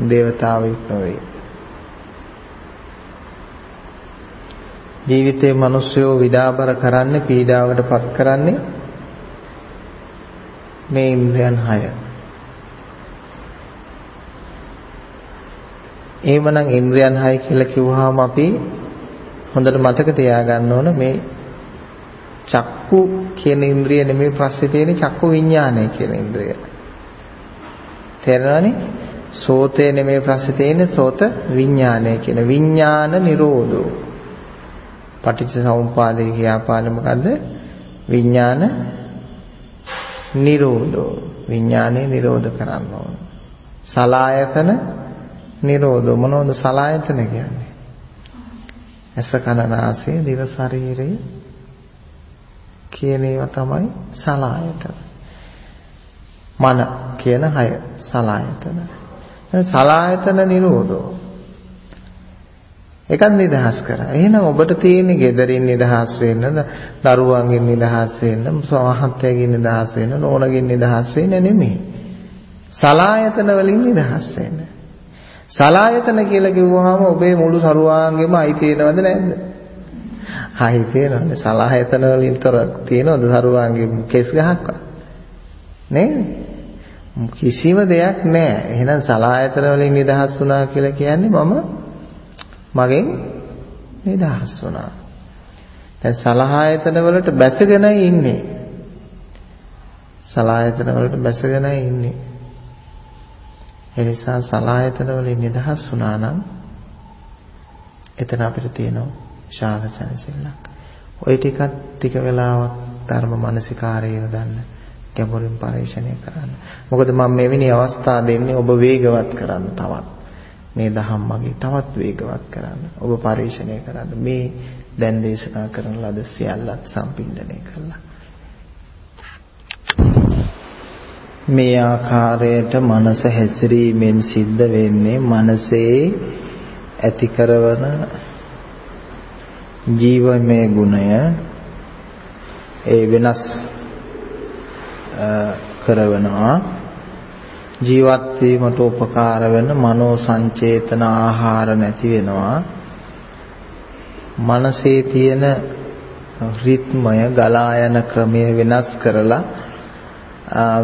දේවතාවෙක් නොවේ. ජීවිතේ මිනිස්සුયો විඩාබර කරන්නේ පීඩාවට පත් කරන්නේ මේ ඉන්ද්‍රයන් 6. එහෙමනම් ඉන්ද්‍රයන් 6 කියලා කිව්වහම අපි හොඳට මතක තියාගන්න ඕන මේ චක්කු කියන ඉන්ද්‍රිය නෙමෙයි ප්‍රශ්නේ තියෙන්නේ චක්කු විඥානය කියන ඉන්ද්‍රිය. තේරෙනවනේ? සෝතේ නෙමෙයි ප්‍රශ්නේ තියෙන්නේ සෝත විඥානය කියන විඥාන නිරෝධෝ. පටිච්ච සමුප්පාදේ කියාපාන මොකද්ද? විඥාන නිරෝධෝ විඥානේ නිරෝධ කරන්න ඕන. සලායතන නිරෝධ මොනවද සලායතන කියන්නේ? ඇස කන නාසය දිව ශරීරය කියන ඒවා තමයි සලායතන. මන කියන හය සලායතන. සලායතන නිරෝධෝ එකක් නිදහස් කරා. එහෙනම් ඔබට තියෙන්නේ gederin නිදහස් වෙන්න, දරුවන්ගෙන් නිදහස් වෙන්න, සමහත්යගෙන් නිදහස් වෙන්න, නෝනගෙන් නිදහස් වෙන්න නෙමෙයි. සලායතන වලින් නිදහස් වෙන්න. සලායතන කියලා කිව්වහම ඔබේ මුළු සරුවාංගෙම අයිති වෙනවද නැද්ද? අයිති වෙනවනේ. සලායතන වලින් තොර තියෙනවද සරුවාංගෙ කෙස් ගහක්වත්? නේද? කිසිම දෙයක් නැහැ. එහෙනම් සලායතන වලින් නිදහස් වුණා කියලා කියන්නේ මම මගෙන් නිදහස් වුණා. දැන් සලආයතන වලට බැසගෙනයි ඉන්නේ. සලආයතන වලට බැසගෙනයි ඉන්නේ. ඒ නිසා සලායතන වලින් නිදහස් වුණා නම් එතන අපිට තියෙනවා ශාල සැනසෙල්ලක්. ওই ටිකත් ටික වෙලාවක් ධර්ම මානසිකාරය යොදන්න ගැඹුරින් පරිශ්‍රණය කරන්න. මොකද මම මෙවැනි අවස්ථා දෙන්නේ ඔබ වේගවත් කරන්න තවත්. මේ දහම් මගේ තවත් වේගවත් කරන්න. ඔබ පරිශ්‍රණය කරන්න. මේ දැන් දේශනා කරන ලද සියල්ලත් සම්පින්දණය කළා. මේ ආකාරයට මනස හැසිරීමෙන් සිද්ධ වෙන්නේ මනසේ ඇති කරවන ජීවමය ගුණය ඒ වෙනස් කරවනවා ජීවත් වීමට උපකාර වෙන මනෝ සංචේතන ආහාර නැති වෙනවා මනසේ තියෙන රිද්මය ගලා යන ක්‍රමය වෙනස් කරලා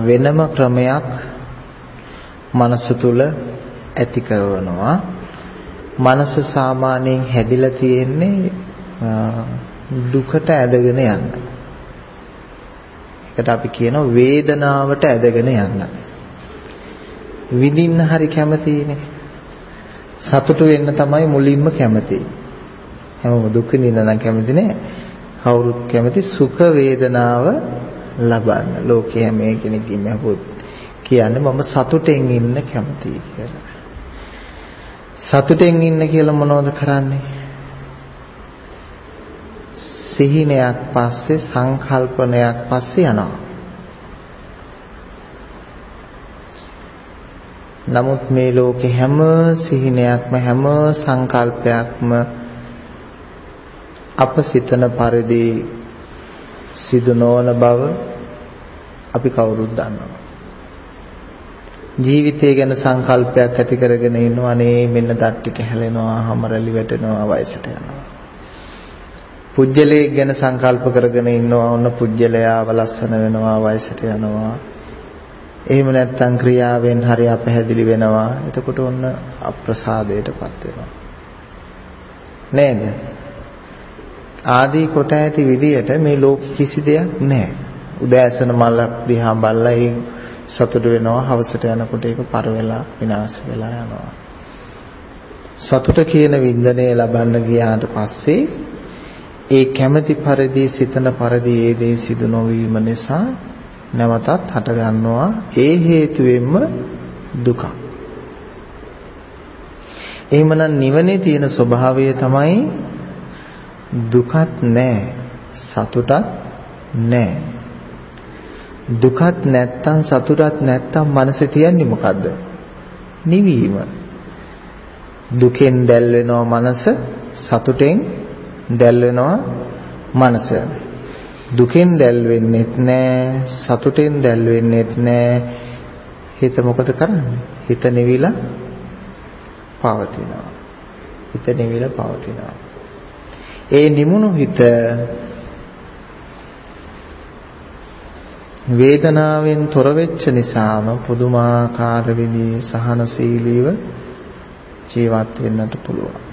වෙනම ක්‍රමයක් මනස තුල ඇති කරනවා මනස සාමාන්‍යයෙන් හැදිලා තියෙන්නේ දුකට ඇදගෙන යන්න. ඒකට අපි කියනවා වේදනාවට ඇදගෙන යන්න. විඳින්න හරි කැමතිනේ. සතුටු වෙන්න තමයි මුලින්ම කැමති. හැමෝම දුක් විඳින්න නම් කැමති නෑ. කවුරුත් කැමති සුඛ වේදනාව ලබන්න. ලෝකයේ හැම කෙනෙක්ගේම හොත් කියන්නේ මම සතුටෙන් ඉන්න කැමතියි කියලා. සතුටෙන් ඉන්න කියලා මොනවද කරන්නේ? සිහිනයක් පස්සේ සංකල්පනයක් පස්සේ යනවා. නමුත් මේ ලෝකේ හැම සිහිනයක්ම හැම සංකල්පයක්ම අප සිතන පරිදි සිදු නොවන බව අපි කවුරුත් දන්නවා. ජීවිතය ගැන සංකල්පයක් ඇති කරගෙන ඉන්නවා අනේ මෙන්න දත් ටික හැලෙනවා, හැමරලි වැටෙනවා, වයසට යනවා. පුජ්‍යලයේ ගැන සංකල්ප කරගෙන ඉන්නවා ඔන්න පුජ්‍යලයාව ලස්සන වෙනවා, වයසට යනවා. එහෙම නැත්නම් ක්‍රියාවෙන් හරි අපහැදිලි වෙනවා. එතකොට ඔන්න අප්‍රසාදයටපත් වෙනවා. නේද? ආදී කොට ඇති විදියට මේ ලෝක කිසි දෙයක් නැහැ. උදෑසන මලක් දිහා බලලා ඒ සතුට වෙනවා හවසට යනකොට ඒක පර වෙලා විනාශ වෙලා යනවා. සතුට කියන වින්දනය ලබන්න ගියාට පස්සේ ඒ කැමැති පරිදි සිතන පරිදි ඒ දේ සිදු නොවීම නිසා නැවතත් හට ගන්නවා. ඒ හේතුවෙන්ම දුක. එහෙමනම් නිවනේ තියෙන ස්වභාවය තමයි දුකත් නැහැ සතුටත් නැහැ. දුකත් නැත්තම් සතුටත් නැත්තම් මනසේ තියන්නේ මොකද්ද? නිවීම. දුකෙන් දැල් වෙනවා මනස සතුටෙන් දැල් වෙනවා මනස. දුකෙන් දැල් වෙන්නෙත් නෑ සතුටෙන් දැල් වෙන්නෙත් නෑ. හිත මොකද කරන්නේ? හිත නිවිලා පවතිනවා. හිත නිවිලා පවතිනවා. ඒ නිමුණු හිත වේදනාවෙන් තොර වෙච්ච නිසාම පුදුමාකාර විදිහේ සහනශීලීව ජීවත් වෙන්නට පුළුවන්.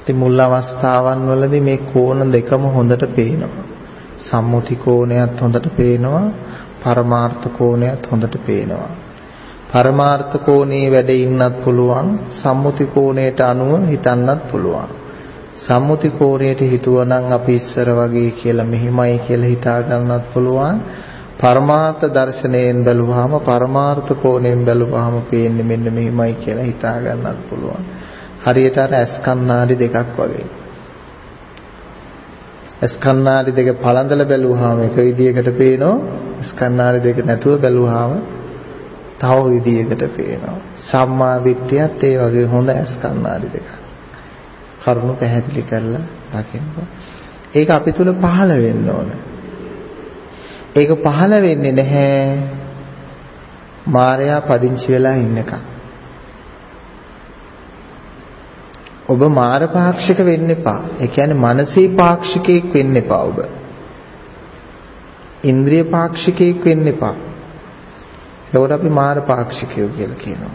ඉතින් මුල් අවස්ථාවන් වලදී මේ කෝණ දෙකම හොඳට පේනවා. සම්මුති කෝණයත් හොඳට පේනවා, පරමාර්ථ කෝණයත් හොඳට පේනවා. පරමාර්ථ කෝණේ වැඩ ඉන්නත් පුළුවන් සම්මුති කෝණයට අනුව හිතන්නත් පුළුවන් සම්මුති කෝණයට හිතුවනම් අපි ඉස්සර වගේ කියලා මෙහිමයි කියලා හිතා ගන්නත් පුළුවන් පරමාර්ථ දර්ශනයෙන් බැලුවාම පරමාර්ථ කෝණයෙන් බැලුවාම පේන්නේ මෙන්න මෙහිමයි කියලා හිතා ගන්නත් පුළුවන්. හරියට අර ඇස් කණ්ණාඩි දෙකක් වගේ. ඇස් කණ්ණාඩි දෙක පළඳලා බැලුවාම එක විදියකට පේනවා. ඇස් කණ්ණාඩි දෙක නැතුව බැලුවාම තව විදියකට පේනවා. සම්මා දිට්ඨියත් ඒ වගේ හොඳ ඇස් කණ්ණාඩි දෙකක්. කරුණු පැහැදිලි කරලා දකින්න. ඒක අපි තුල පහළ වෙන්න ඕන. ඒක පහළ වෙන්නේ නැහැ මායя පදිංචි වෙලා ඉන්නකම්. ඔබ මාර පාක්ෂික වෙන්න එපා. ඒ කියන්නේ මානසික පාක්ෂිකයෙක් වෙන්න එපා ඔබ. ඉන්ද්‍රිය පාක්ෂිකයෙක් වෙන්න එපා. ඒකට අපි මාර පාක්ෂිකයෝ කියලා කියනවා.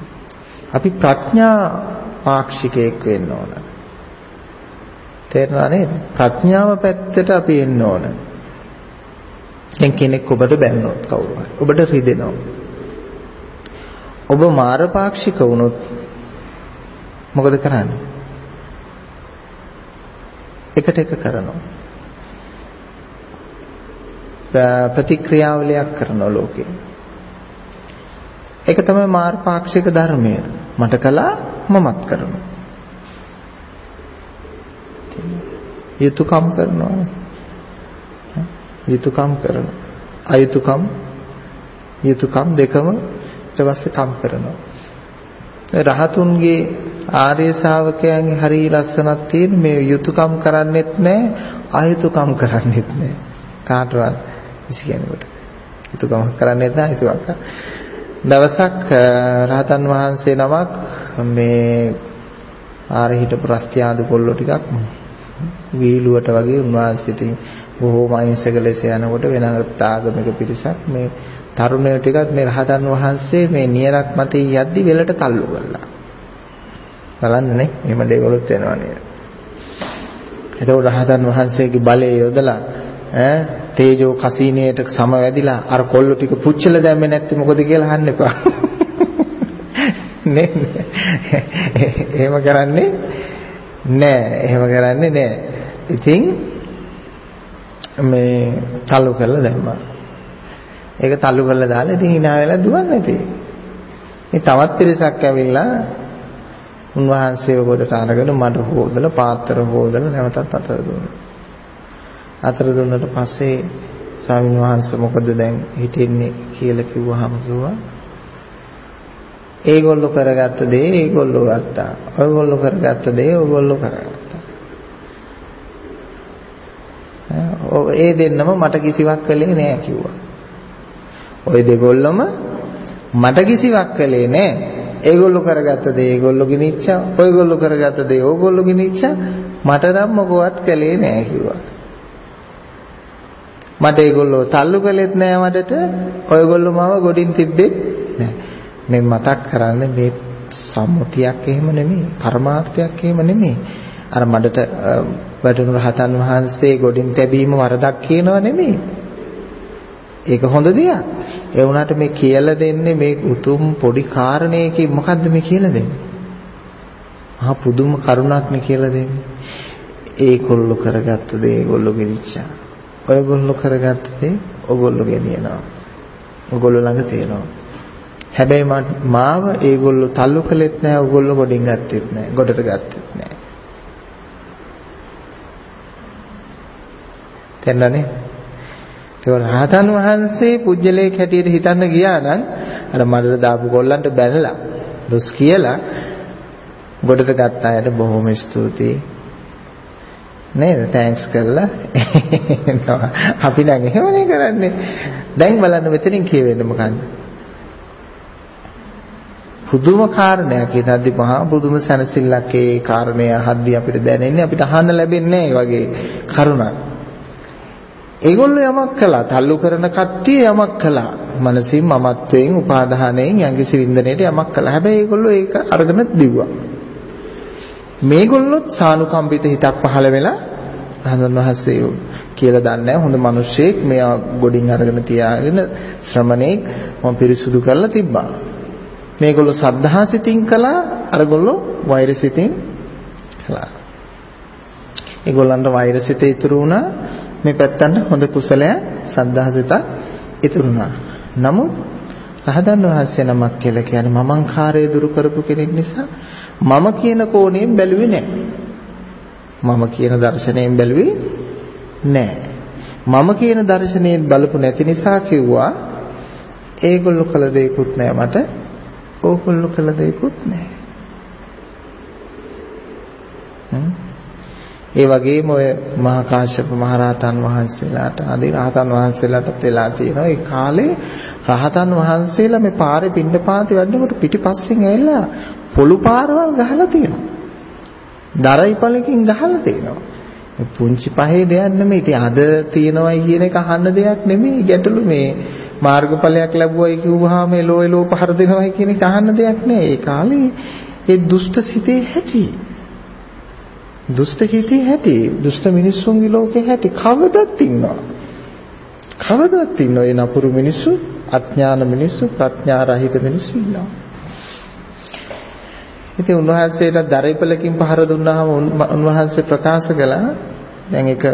අපි ප්‍රඥා පාක්ෂිකයෙක් වෙන්න ඕන. තේරුණා නේද? ප්‍රඥාව පැත්තට අපි එන්න ඕන. දැන් කෙනෙක් ඔබට බැන්නොත් කවුරු හරි ඔබට රිදෙනවා. ඔබ මාර පාක්ෂික වුණොත් මොකද කරන්නේ? එකට එක කරනවා. ප්‍රතික්‍රියාවලියක් කරනවා ලෝකේ. ඒක තමයි මාර්ගපාක්ෂික ධර්මය. මට කළා මමත් කරනවා. යුතුයකම් කරනවා. යුතුයකම් කරනවා. අයුතුයකම් යුතුයකම් දෙකම ඊට පස්සේ කම් කරනවා. රහතුන්ගේ ආර්ය ශාවකයන්ගේ හරි ලස්සනක් තියෙන මේ යුතුයකම් කරන්නෙත් නැහැ අයුතුයකම් කරන්නෙත් නැහැ කාටවත් කිසි කෙනෙකුට යුතුයකම් කරන්නෙත් නැහැ යුතුයකම් දවසක් රහතන් වහන්සේ නමක් මේ ආර හිටපු රස්තියාදු පොල්ලෝ ටිකක් වීලුවට වගේ උන්වහන්සේට බොහෝම අහිංසක ලෙස යනකොට වෙනත් ආගමික පිරිසක් මේ තරුණයෝ ටිකත් මේ රහතන් වහන්සේ මේ නියරක් මත යද්දි වෙලට තල්ලු කළා. බලන්නනේ එහෙම දේවලුත් වෙනවා නේද? එතකොට රහතන් වහන්සේගේ බලය යොදලා ඈ තේජෝ කසීනේට සමවැදිලා අර කොල්ල ටික පුච්චලා දැම්මේ නැත්නම් මොකද කියලා අහන්න එපා. නේ එහෙම කරන්නේ නෑ එහෙම කරන්නේ නෑ. ඉතින් මේ තල්ලු කරලා දැම්මා. ඒක තල්ලු කරලා දාලා ඉතින් hina වෙලා දුවන්නේ නැති. මේ තවත් පිරිසක් ඇවිල්ලා උන්වහන්සේව ගොඩට අරගෙන මඩ හොදලා පාත්‍ර හොදලා නැවතත් අතර දුන්නා. අතර දුන්නට පස්සේ ස්වාමීන් වහන්සේ මොකද දැන් හිතෙන්නේ කියලා කිව්වහම කිව්වා ඒගොල්ලෝ කරගත්ත දේ ඒගොල්ලෝ ගත්තා. ඔයගොල්ලෝ කරගත්ත දේ ඔයගොල්ලෝ කරගත්තා. ඒ දෙන්නම මට කිසිවක් කළේ නෑ කිව්වා. ওই දෙගොල්ලොම මට කිසිවක් කළේ නෑ. ඒගොල්ලෝ කරගත්ත දේ ඒගොල්ලෝ ගිනිච්චා. ඔයගොල්ලෝ කරගත්ත දේ ඕගොල්ලෝ ගිනිච්චා. මට නම් මොකවත් කළේ නෑ කිව්වා. මට ඒගොල්ලෝ තල්ලු කළෙත් නෑ මඩට. ඔයගොල්ලෝ මාව ගොඩින් තිබ්බෙත් නෑ. මේ මතක් කරන්නේ මේ සම්මුතියක් එහෙම නෙමෙයි. පරමාර්ථයක් එහෙම නෙමෙයි. අර මඩට වැඩුණු රහතන් වහන්සේ ගොඩින් තැබීම වරදක් කියනවා නෙමෙයි. ඒක හොඳ දෙයක්. ඒ වුණාට මේ කියලා දෙන්නේ මේ උතුම් පොඩි කාරණේකින් මොකද්ද මේ කියලා දෙන්නේ? මහා පුදුම කරුණක් නේ කියලා දෙන්නේ. ඒගොල්ලෝ කරගත්ත දේ ඒගොල්ලෝ ගෙනිච්චා. ඔයගොල්ලෝ කරගත්ත දේ ඔයගොල්ලෝ ගෙනියනවා. ඔයගොල්ලෝ ළඟ තියෙනවා. හැබැයි මාව ඒගොල්ලෝ තල්ලු කළෙත් නැහැ ඔයගොල්ලෝ ගොඩින් ගත්තෙත් නැහැ. ගොඩට ගත්තෙත් නැහැ. තේරුණානේ? ඒක රහතන් වහන්සේ පුජ්‍යලේක හැටියට හිතන්න ගියා නම් අර මඩට දාපු කොල්ලන්ට බැනලා දොස් කියලා ගොඩට ගත්ත අයට බොහොම ස්තුතියි. නේද? තෑන්ක්ස් කරලා. අපි නම් එහෙමනේ කරන්නේ. දැන් බලන්න මෙතනින් කියවෙන්නේ මොකන්ද පුදුම කාරණයක් හිතද්දි මහා පුදුම සැනසෙල්ලක් ඒ කාරණය අහද්දි අපිට දැනෙන්නේ අපිට අහන්න ලැබෙන්නේ ඒ වගේ කරුණක්. ඒගොල්ලෝ යමක් කළා. තල්ලු කරන කට්ටිය යමක් කළා. මනසින් මමත්වයෙන් උපාදානයෙන් යංගිසි වින්දනයේට යමක් කළා. හැබැයි ඒගොල්ලෝ ඒක අරගෙන දිව්වා. මේගොල්ලොත් සානුකම්පිත හිතක් පහළ වෙලා රහතන් වහන්සේ කියලා දන්නේ හොඳ මිනිස්සෙක් මෙයා ගොඩින් අරගෙන තියාගෙන ශ්‍රමණේක් මම පිරිසුදු කරලා තිබ්බා. මේගොල්ලෝ සද්ධා සිතින් කළා අරගොල්ලෝ වෛර සිතින් කළා. ඒගොල්ලන්ට වෛර සිත ඉතුරු වුණා මේ පැත්තන්ට හොඳ කුසලය සද්ධාසිත ඉතුරුනා. නමුත් රහතන් වහන්සේ නමක් කියලා කියන්නේ මමංකාරය දුරු කරපු කෙනෙක් නිසා මම කියන කෝණයෙන් බැලුවේ නැහැ. මම කියන දර්ශනයෙන් බැලුවේ නැහැ. මම කියන දර්ශනයෙන් බලපු නැති නිසා කිව්වා ඒගොල්ලෝ කළ දෙයක්වත් නැහැ මට. ඕගොල්ලෝ කළ දෙයක්වත් නැහැ. ඒ වගේම ඔය මහා කාශ්‍යප මහරහතන් වහන්සේලාට ආදී රහතන් වහන්සේලාටත් වෙලා තියෙනවා ඒ කාලේ රහතන් වහන්සේලා මේ පාරේ පින්නපාති වැඩනකොට පිටිපස්සෙන් ඇවිල්ලා පොළු පාරවල් ගහලා තියෙනවා. දරයිපලකින් ගහලා තියෙනවා. පුංචි පහේ දෙයක් නෙමෙයි. ඉතින් අද තියෙනවයි කියන එක අහන්න දෙයක් නෙමෙයි ගැටලු මේ මාර්ගඵලයක් ලැබුවයි කිව්වහම එලෝ එලෝ පහර දෙනවයි කියන එක අහන්න දෙයක් නෑ. ඒ කාලේ ඒ දුෂ්ට සිතේ හැටි. දුෂ්ට හිතේ හැටි, දුෂ්ට මිනිස්සුන්ගේ ලෝකේ හැටි කවදත් ඉන්නවා. කවදත් ඉන්නවා ඒ නපුරු මිනිස්සු, අඥාන මිනිස්සු, ප්‍රඥා රහිත මිනිස්සු ඉන්නවා. ඉතින් උන්වහන්සේට දරයිපලකින් පහර දුන්නාම උන්වහන්සේ ප්‍රකාශ කළා දැන් ඒක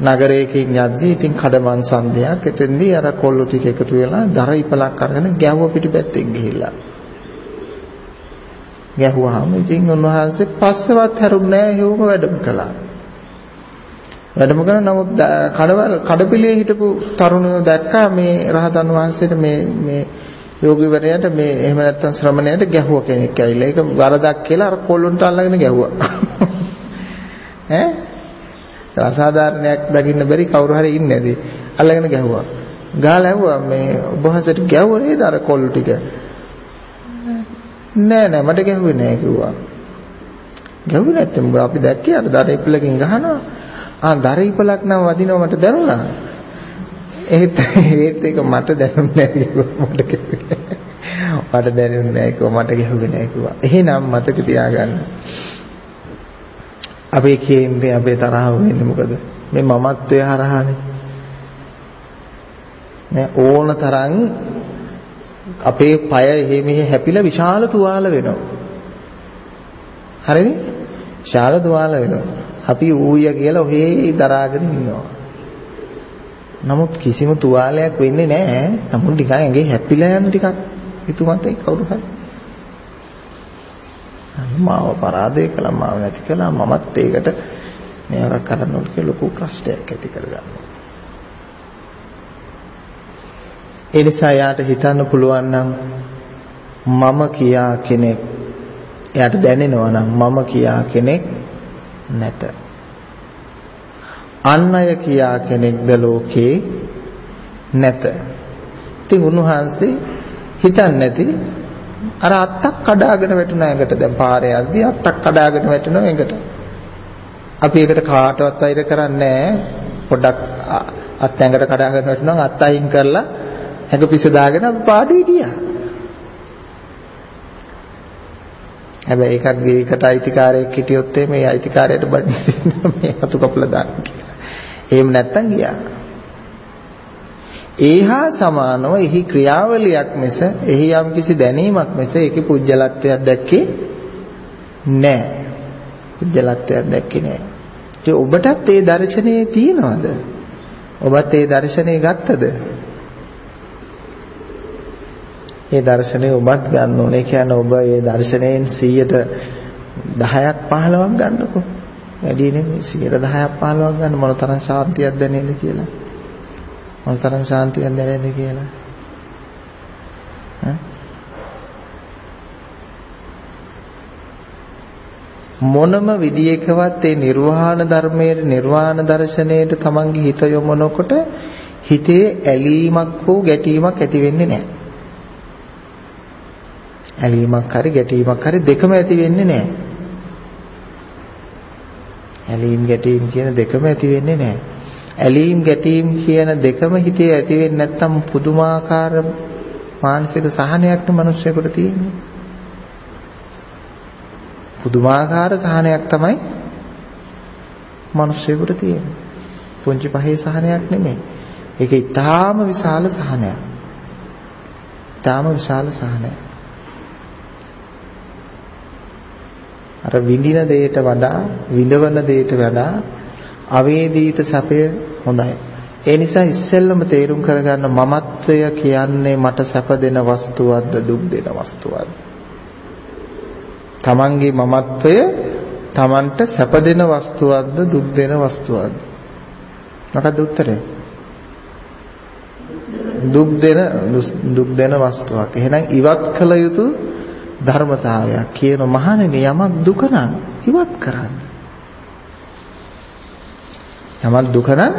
නගරයකින් යද්දී ඉතින් කඩමන් සන්ධයක් එතෙන්දී අර කොල්ලු ටික එකතු වෙලා දරයිපලක් අරගෙන ගැහුව පිටිපැත්තෙන් ගිහිල්ලා ගැහුවාම ඉතින් උන්වහන්සේ පස්සවත් හැරුන්නේ නැහැ හේවම වැඩම කළා වැඩම කරන නමුත් කඩවල කඩපිලියේ හිටපු තරුණයෝ දැක්කා මේ රහතන් වහන්සේට මේ මේ යෝගීවරයාට මේ එහෙම නැත්තම් ශ්‍රමණයට ගැහුව කෙනෙක් ඇවිල්ලා ඒක වරදක් කියලා අර කොල්ලොන්ට අල්ලගෙන ගැහුවා. ඈ අසාධාරණයක් දකින්න බැරි කවුරු හරි ඉන්නේ නැති. අල්ලගෙන ගැහුවා. ගාලා ඇහුවා මේ ඔබ වහන්සේට ගැහුව නේද අර කොල්ලු ටික? නෑ නෑ මට ගැහුවේ නෑ කිව්වා. ගැහුවේ නැත්නම් අපි දැක්කේ අර දරයිපලකින් ගහනවා. ආ දරයිපලක් නම් වදිනවා මට දැනුණා. ඒත් ඒත් ඒක මට දැනුන්නේ නැහැ මට මට දැනුන්නේ නැහැ කිව්වා මට ගැහුවේ නැහැ කිව්වා. එහෙනම් මතක තියාගන්න. අපේ කේන්දේ අපේ තරහ වෙන්නේ මොකද? මේ මමත්වයේ හරහානේ. මේ ඕන තරම් අපේ পায় එහෙ මෙහෙ හැපිලා විශාල තුවාල වෙනවා. හරිනේ? විශාල තුවාල වෙනවා. අපි ඌය කියලා ඔහේ දරාගෙන ඉන්නවා. නමුත් කිසිම තුවාලයක් වෙන්නේ නැහැ. නමුත් නිකන් ඇඟේ හැපිලා යන ටිකක් හිතුමත් ඒ කවුරු හරි. මාව පරාදේ කළා මාව නැති කළා මමත් ඒකට මේවා කරන්න ඕන කියලා ලොකු ප්‍රශ්නයක් ඇති කරගන්නවා. ඒ නිසා යාට හිතන්න පුළුවන් නම් මම කියා කෙනෙක් එයාට දැනෙනවා නම් මම කියා කෙනෙක් නැත. අන් අය කියා කෙනෙක්ද ලෝකේ නැත. ඉතින් උන්වහන්සේ හිතන්නේ නැති අර අත්තක් කඩාගෙන වැටුණ ඇඟට දැන් පාරේ යද්දි අත්තක් කඩාගෙන වැටෙනවා ඇඟට. අපි ඒකට කාටවත් අයිර කරන්නේ පොඩ්ඩක් අත් ඇඟට කඩාගෙන වැටෙනවා අත් අයින් කරලා ඇඟ පිස දාගෙන පාඩුවේ ගියා. හැබැයි ඒකත් ගේකට අයිතිකාරයෙක් හිටියොත් මේ අයිතිකාරයට බඩින්න මේ අතු කපලා දාන්න කියලා. එහෙම නැත්තම් ගියා. ඒහා සමානව එහි ක්‍රියාවලියක් මිස එහි යම්කිසි දැනීමක් මිස ඒකේ පුජ්‍යලත්වයක් දැක්කේ නැහැ. පුජ්‍යලත්වයක් දැක්කේ නැහැ. ඒ ඔබටත් ඒ දර්ශනේ තියෙනවද? ඔබත් ඒ දර්ශනේ ගත්තද? ඒ දර්ශනේ ඔබත් ගන්න ඕනේ. කියන්නේ ඔබ ඒ දර්ශනයෙන් 100ට 10ක් 15ක් ගන්නකො. වැඩි නෙමෙයි 10ක් 15ක් ගන්න මොන තරම් ශාන්තියක් දැනෙන්නේ කියලා. මොන තරම් ශාන්තියක් දැනෙන්නේ කියලා. මොනම විදියකවත් ඒ නිර්වාණ ධර්මයේ නිර්වාණ දර්ශනයට තමන්ගේ හිත යොමනකොට හිතේ ඇලීමක් හෝ ගැටීමක් ඇති වෙන්නේ නැහැ. ඇලීමක් හරි ගැටීමක් හරි දෙකම ඇති වෙන්නේ නැහැ. ඇලීම් ගැටීම් කියන දෙකම ඇති වෙන්නේ නැහැ. ඇලීම් ගැටීම් කියන දෙකම හිතේ ඇති වෙන්නේ නැත්නම් පුදුමාකාර මානසික සහනයක් නේ මිනිස්සුෙකුට තියෙන්නේ. පුදුමාකාර සහනයක් තමයි මිනිස්සුෙකුට තියෙන්නේ. පුංචි පහේ සහනයක් නෙමෙයි. ඒක ඊටාම විශාල සහනයක්. ඊටාම විශාල සහනයක්. අර විඳින දෙයට වඩා විඳවන දෙයට වඩා අවේදීත සැපය හොඳයි. ඒ නිසා ඉස්සෙල්ලම තේරුම් කරගන්න මමත්වය කියන්නේ මට සැප දෙන වස්තුවක්ද දුක් දෙන වස්තුවක්ද? තමන්ගේ මමත්වය තමන්ට සැප දෙන වස්තුවක්ද දුක් දෙන වස්තුවක්ද? මොකක්ද උත්තරේ? දුක් දෙන දුක් දෙන වස්තුවක්. එහෙනම් ඉවත් කළ යුතු ධර්මතාවයක් කියන මහණෙනි යමක් දුක නම් ඉවත් කරන්න. යමක් දුක නම්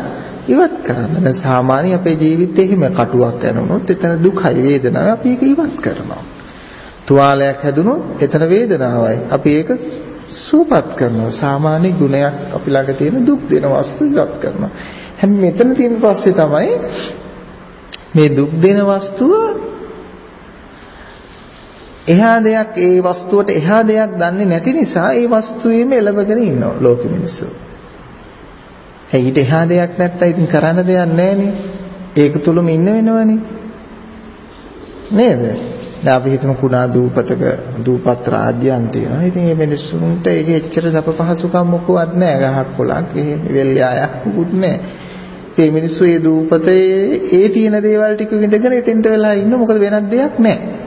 ඉවත් කරන්න. දැන් සාමාන්‍ය අපේ ජීවිතේ එහෙම කටුවක් යනොත් එතන දුකයි වේදනාවයි අපි ඒක ඉවත් කරනවා. තුවාලයක් හැදුනොත් එතන වේදනාවයි. අපි ඒක සූපත් කරනවා. සාමාන්‍ය ගුණයක් අපි ළඟ තියෙන දුක් දෙන වස්තු ඉවත් කරනවා. හැම මෙතන තියෙන පස්සේ තමයි මේ දුක් දෙන වස්තුව එහා දෙයක් ඒ වස්තුවට එහා දෙයක් දන්නේ නැති නිසා ඒ වස්තුවේම එළඹගෙන ඉන්නවා ලෝකෙ මිනිස්සු. ඒ ඊට එහා දෙයක් නැත්නම් ඉතින් කරන්න දෙයක් නැහනේ. ඒක තුලම ඉන්න වෙනවනේ. නේද? දැන් අපි හිතමු කුණා දූපතක දූපත් රාජ්‍යයන් තියෙනවා. ඉතින් මේ මිනිස්සුන්ට ඒක එච්චර සැප පහසුකම් මොකවත් නැහැ. ගහක් කොලක් එහෙම වෙල්යායක් මුකුත් නැහැ. ඒ මිනිස්සු ඒ දූපතේ ඒ තියෙන දේවල් ටික විඳගෙන එතෙන්ට වෙලා ඉන්න මොකද වෙනත් දෙයක් නැහැ.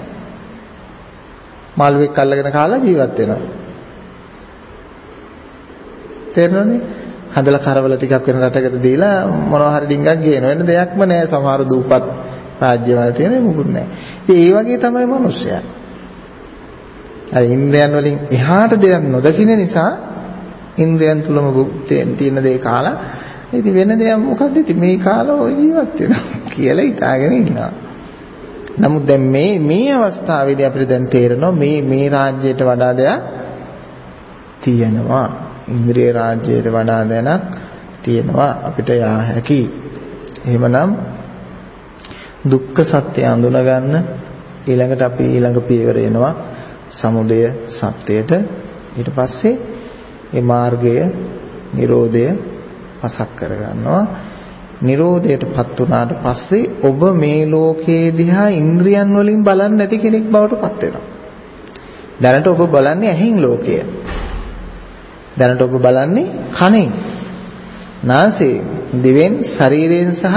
මාළුවෙක් අල්ලගෙන කාලා ජීවත් වෙනවා. තේරෙනවනේ? හදලා කරවල ටිකක් වෙන රටකට දීලා මොනවා හරි ඩිංගක් ගේන වෙන දෙයක්ම නැහැ සමහර දූපත් රාජ්‍යවල තියෙන මුකුත් නැහැ. ඉතින් ඒ වගේ තමයි මිනිස්සයා. අර ඉන්ද්‍රයන් වලින් එහාට දෙයක් නොදකින නිසා ඉන්ද්‍රයන් තුලම තියෙන දේ කාලා ඉතින් වෙන දෙයක් මොකද්ද ඉතින් මේ කාලා ඔය ජීවත් වෙනවා කියලා හිතාගෙන ඉන්නවා. නමුත් දැන් මේ මේ අවස්ථාවේදී අපිට දැන් තේරෙනවා මේ මේ රාජ්‍යයට වඩා දෙයක් තියෙනවා. ඉන්ද්‍රිය රාජ්‍යයට වඩා දැනක් තියෙනවා අපිට යා හැකි. එහෙමනම් දුක්ඛ සත්‍ය අඳුනගන්න ඊළඟට අපි ඊළඟ පියවර එනවා සමුදය සත්‍යයට ඊට පස්සේ මේ මාර්ගය Nirodha පසක් කරගන්නවා Nirodhaයටපත් වුණාට පස්සේ ඔබ මේ ලෝකයේ දිහා ඉන්ද්‍රියන් වලින් බලන්නේ නැති කෙනෙක් බවට පත් වෙනවා. දැනට ඔබ බලන්නේ ඇහෙන් ලෝකය. දැනට ඔබ බලන්නේ කනෙන් නාසයෙන් දිවෙන් ශරීරයෙන් සහ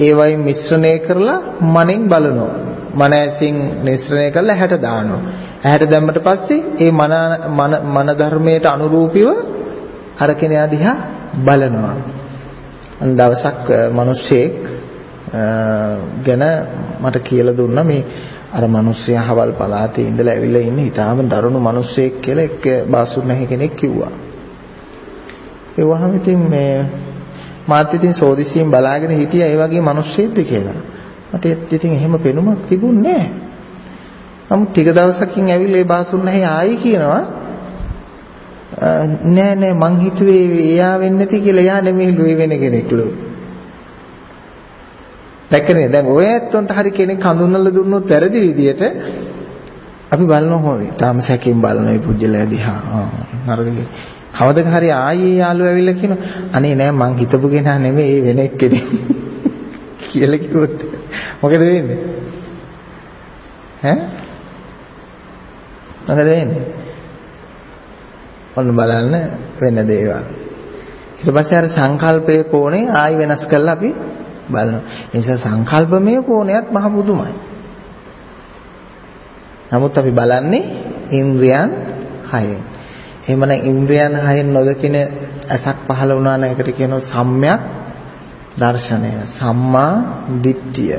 ඒ වයින් මිශ්‍රණය කරලා මනෙන් බලනවා. මන ඇසින් මිශ්‍රණය කරලා ඇහැට දානවා. ඇහැට දැම්මට පස්සේ ඒ මන මන ධර්මයට අනුරූපීව අර කෙනා දිහා බලනවා. දවසක් මිනිස්සෙක් ගැන මට කියලා දුන්නා මේ අර මිනිස්සයා හවල් පළාතේ ඉඳලා ඇවිල්ලා ඉන්නේ ඊටාම දරුණු මිනිස්සෙක් කියලා එක්ක බාසුර නැහැ කෙනෙක් කිව්වා. ඒ වහම ඉතින් මේ මාත් ඉතින් සෝදිසියෙන් බලාගෙන හිටියා ඒ වගේ මිනිස්සෙක්ද කියලා. මට ඉතින් එහෙම පෙනුමක් තිබුණේ නැහැ. නමුත් ටික දවසකින් ඇවිල්ලා ඒ බාසුර නැහැ ආයි කියනවා නෑ නෑ මං හිතුවේ එයා වෙන්නේ නැති කියලා එයා නෙමෙයිලු ඒ වෙන කෙනෙක්ලු. දැක්කනේ දැන් ඔය ඇත්තොන්ට හරි කෙනෙක් හඳුන්වලා දුන්නොත් වැරදි විදියට අපි බලනවා හොයි. තාම සැකයෙන් බලන මේ පුජ්‍යලයා දිහා. ආ නරකයි. කවදක හරි ආයේ යාළුවා ඇවිල්ලා කියනවා අනේ නෑ මං හිතපු කෙනා නෙමෙයි ඒ වෙන එක්කෙනෙක් කියලා කිව්වොත් මොකද වෙන්නේ? ඈ? මොකද වෙන්නේ? ඔන්න බලන්න වෙන දේවල්. ඊට පස්සේ අර සංකල්පයේ කෝණේ ආයි වෙනස් කරලා අපි බලනවා. ඒ නිසා සංකල්පමය කෝණයත් මහ පුදුමයි. නමුත් අපි බලන්නේ ඉන්ද්‍රියන් හයෙන්. එහෙමනම් ඉන්ද්‍රියන් හයෙන් නොදකින ඇසක් පහළ වුණා නම් ඒකට කියනවා සම්‍යක් දර්ශනය. සම්මා දිට්ඨිය.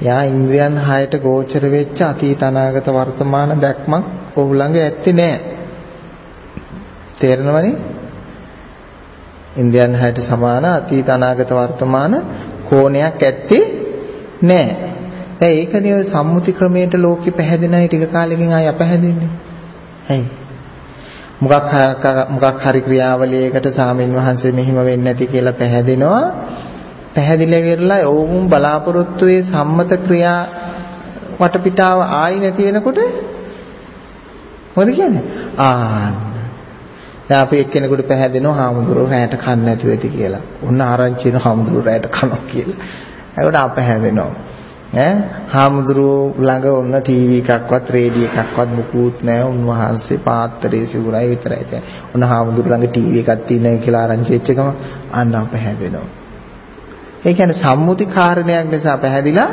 යා ඉන්ද්‍රියන් හයට ගෝචර වෙච්ච අතීත අනාගත වර්තමාන දැක්මක් ඔහු ළඟ ඇත්තේ නැහැ. තේරෙනවනේ? ඉන්ද්‍රියන් හයට සමාන අතීත අනාගත වර්තමාන කෝණයක් ඇත්තේ නැහැ. දැන් ඒකනේ ඔය සම්මුති ක්‍රමයට ලෝකෙ පැහැදෙන අය ටික කාලෙකින් ආය අපහැදෙන්නේ. ඇයි? මොකක් මොකක් හරි ක්‍රියාවලියකට සාමින් වහන්සේ මෙහිම වෙන්නේ නැති කියලා පැහැදෙනවා. පැහැදිලි වෙරලා ඕවුන් බලාපොරොත්තු වේ සම්මත ක්‍රියා වටපිටාව ආයි නැති වෙනකොට මොකද කියන්නේ? ආ දැන් අපි එක්කෙනෙකුට පැහැදෙනවා හාමුදුරුවෝ රැයට කන්නේ නැතුව ඇති කියලා. ඔන්න ආරංචි වෙන හාමුදුරුවෝ රැයට කනවා කියලා. ඒකට අපහැදෙනවා. ඈ හාමුදුරුවෝ ළඟ ඔන්න ටීවී එකක්වත් රේඩියෝ එකක්වත් මුකුත් නැහැ. උන්වහන්සේ පාත්‍රයේ සිවුරයි විතරයි තියෙන්නේ. ඔන්න හාමුදුරුවෝ ළඟ ටීවී එකක් තියෙනවා කියලා ආරංචි වෙච්ච ගම අන්න අපහැදෙනවා. ඒ කියන්නේ සම්මුති කාරණයක් නිසා පැහැදිලා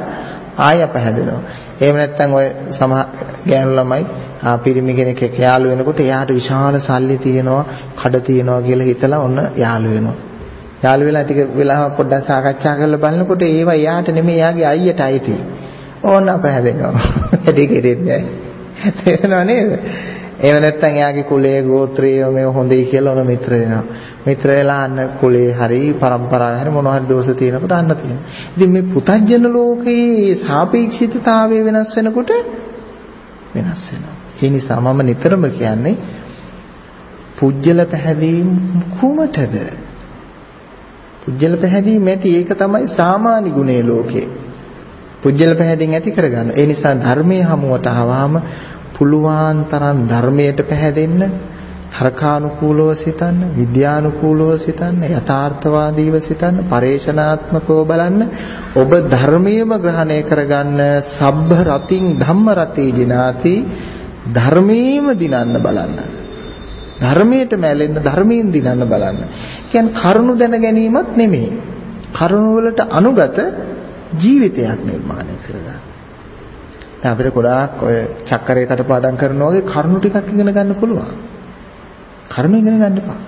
ආය පැහැදෙනවා. එහෙම නැත්නම් ඔය සමහර ගෑනු ළමයි පිරිමි කෙනෙක් එක්ක යාළු වෙනකොට එයාට විශාල සල්ලි තියෙනවා, කඩ තියෙනවා කියලා හිතලා ඔන්න යාළු වෙනවා. යාළු වෙලා ටික වෙලාවක් පොඩ්ඩක් සාකච්ඡා කරලා බලනකොට ඒවා එයාට නෙමෙයි එයාගේ අයියට අයිති. ඕන පැහැදෙනවා. වැඩි කෙරෙන්නේ නැහැ. තේරෙනව නේද? එහෙම නැත්නම් එයාගේ කුලයේ ගෝත්‍රය මේ හොඳයි කියලා ඔන මිත්‍ර වෙනවා. මිත්‍ර වෙලා අන්න කුලේ හරි પરම්පරාවේ හරි මොනවා හරි දෝෂ තියෙනකොට අන්න තියෙනවා. ඉතින් මේ පුතඥ ලෝකයේ සාපේක්ෂිතතාවය වෙනස් වෙනකොට වෙනස් වෙනවා. ඒ නිසා මම නිතරම කියන්නේ පුජ්‍යල පැහැදීම් කුමටද? පුජ්‍යල පැහැදීම් ඇති ඒක තමයි සාමාන්‍ය ගුණේ ලෝකේ. පුජ්‍යල පැහැදීම් ඇති කරගන්න. ඒ නිසා ධර්මයේ හමුවට ආවම පුළුවන් තරම් ධර්මයට පැහැදෙන්න හරකානුකූලව සිතන්න, විද්‍යානුකූලව සිතන්න, යථාර්ථවාදීව සිතන්න, පරේශනාත්මකව බලන්න. ඔබ ධර්මයේම ග්‍රහණය කරගන්න සබ්බ රතින් ධම්ම රතේ ජිනාති ධර්මයේම දිනන්න බලන්න. ධර්මයට මැලෙන්න ධර්මයෙන් දිනන්න බලන්න. කියන්නේ කරුණු දැන ගැනීමත් නෙමෙයි. කරුණු වලට අනුගත ජීවිතයක් නිර්මාණය කරගන්න. දැන් අපිට ගොඩාක් ඔය චක්කරේ කටපාඩම් කරනවා වගේ කරුණු ටිකක් ඉගෙන ගන්න පුළුවන්. කරුණු ඉගෙන ගන්න එපා.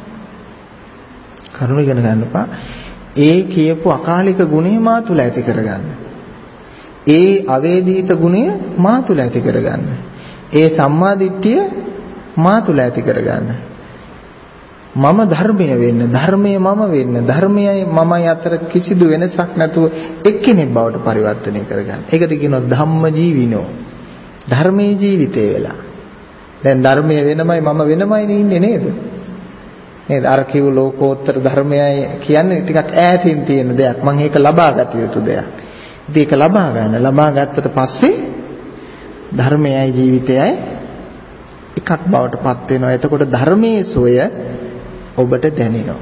කරුණු ඉගෙන ගන්න එපා. ඒ කියපු අකාලික ගුණය මා තුල ඇති කරගන්න. ඒ අවේදීත ගුණය මා තුල ඇති කරගන්න. ඒ සම්මාදිට්ඨිය මා තුල ඇති කරගන්න. මම ධර්මය වෙන්න, ධර්මය මම වෙන්න, ධර්මයයි මමයි අතර කිසිදු වෙනසක් නැතුව එක්කෙනෙක් බවට පරිවර්තනය කරගන්න. ඒකට කියනවා ධම්ම ජීවිනෝ. ධර්මයේ ජීවිතේ වෙලා. දැන් ධර්මය වෙනමයි මම වෙනමයි ඉන්නේ නේද? නේද? අර කිව් ලෝකෝත්තර ධර්මයයි කියන්නේ ටිකක් ඈතින් තියෙන දෙයක්. මම ඒක ලබා ගත යුතු දෙයක්. ඉතින් ඒක ලබා ගන්න. ලබා ගත්තට පස්සේ ධර්මයයි ජීවිතයයි එකක් බවට පත් වෙනවා. එතකොට ධර්මයේ සෝය ඔබට දැනෙනවා.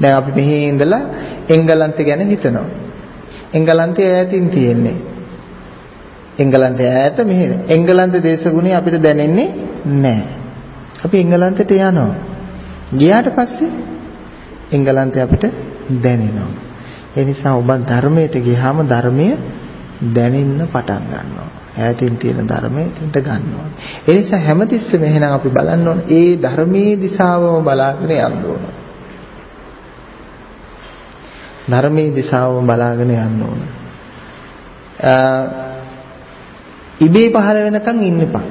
දැන් අපි මෙහි ඉඳලා එංගලන්තය ගැන හිතනවා. එංගලන්තය ඈතින් තියෙන්නේ. එංගලන්තය ඈත මෙහෙ. එංගලන්ත දේශගුණය අපිට දැනෙන්නේ නැහැ. අපි එංගලන්තයට යනවා. ගියාට පස්සේ එංගලන්තය අපිට දැනෙනවා. ඒ නිසා ඔබ ධර්මයට ගියාම ධර්මය දැනෙන්න පටන් ගන්නවා. ඈතින් තියෙන ධර්මයේ තින්ට ගන්නවා. ඒ නිසා හැමතිස්සෙම එහෙනම් අපි බලන්න ඕන ඒ ධර්මයේ දිශාවම බලාගෙන යන්න ඕන. ධර්මයේ දිශාවම බලාගෙන යන්න ඕන. ඉබේ පහළ වෙනකන් ඉන්න එපා.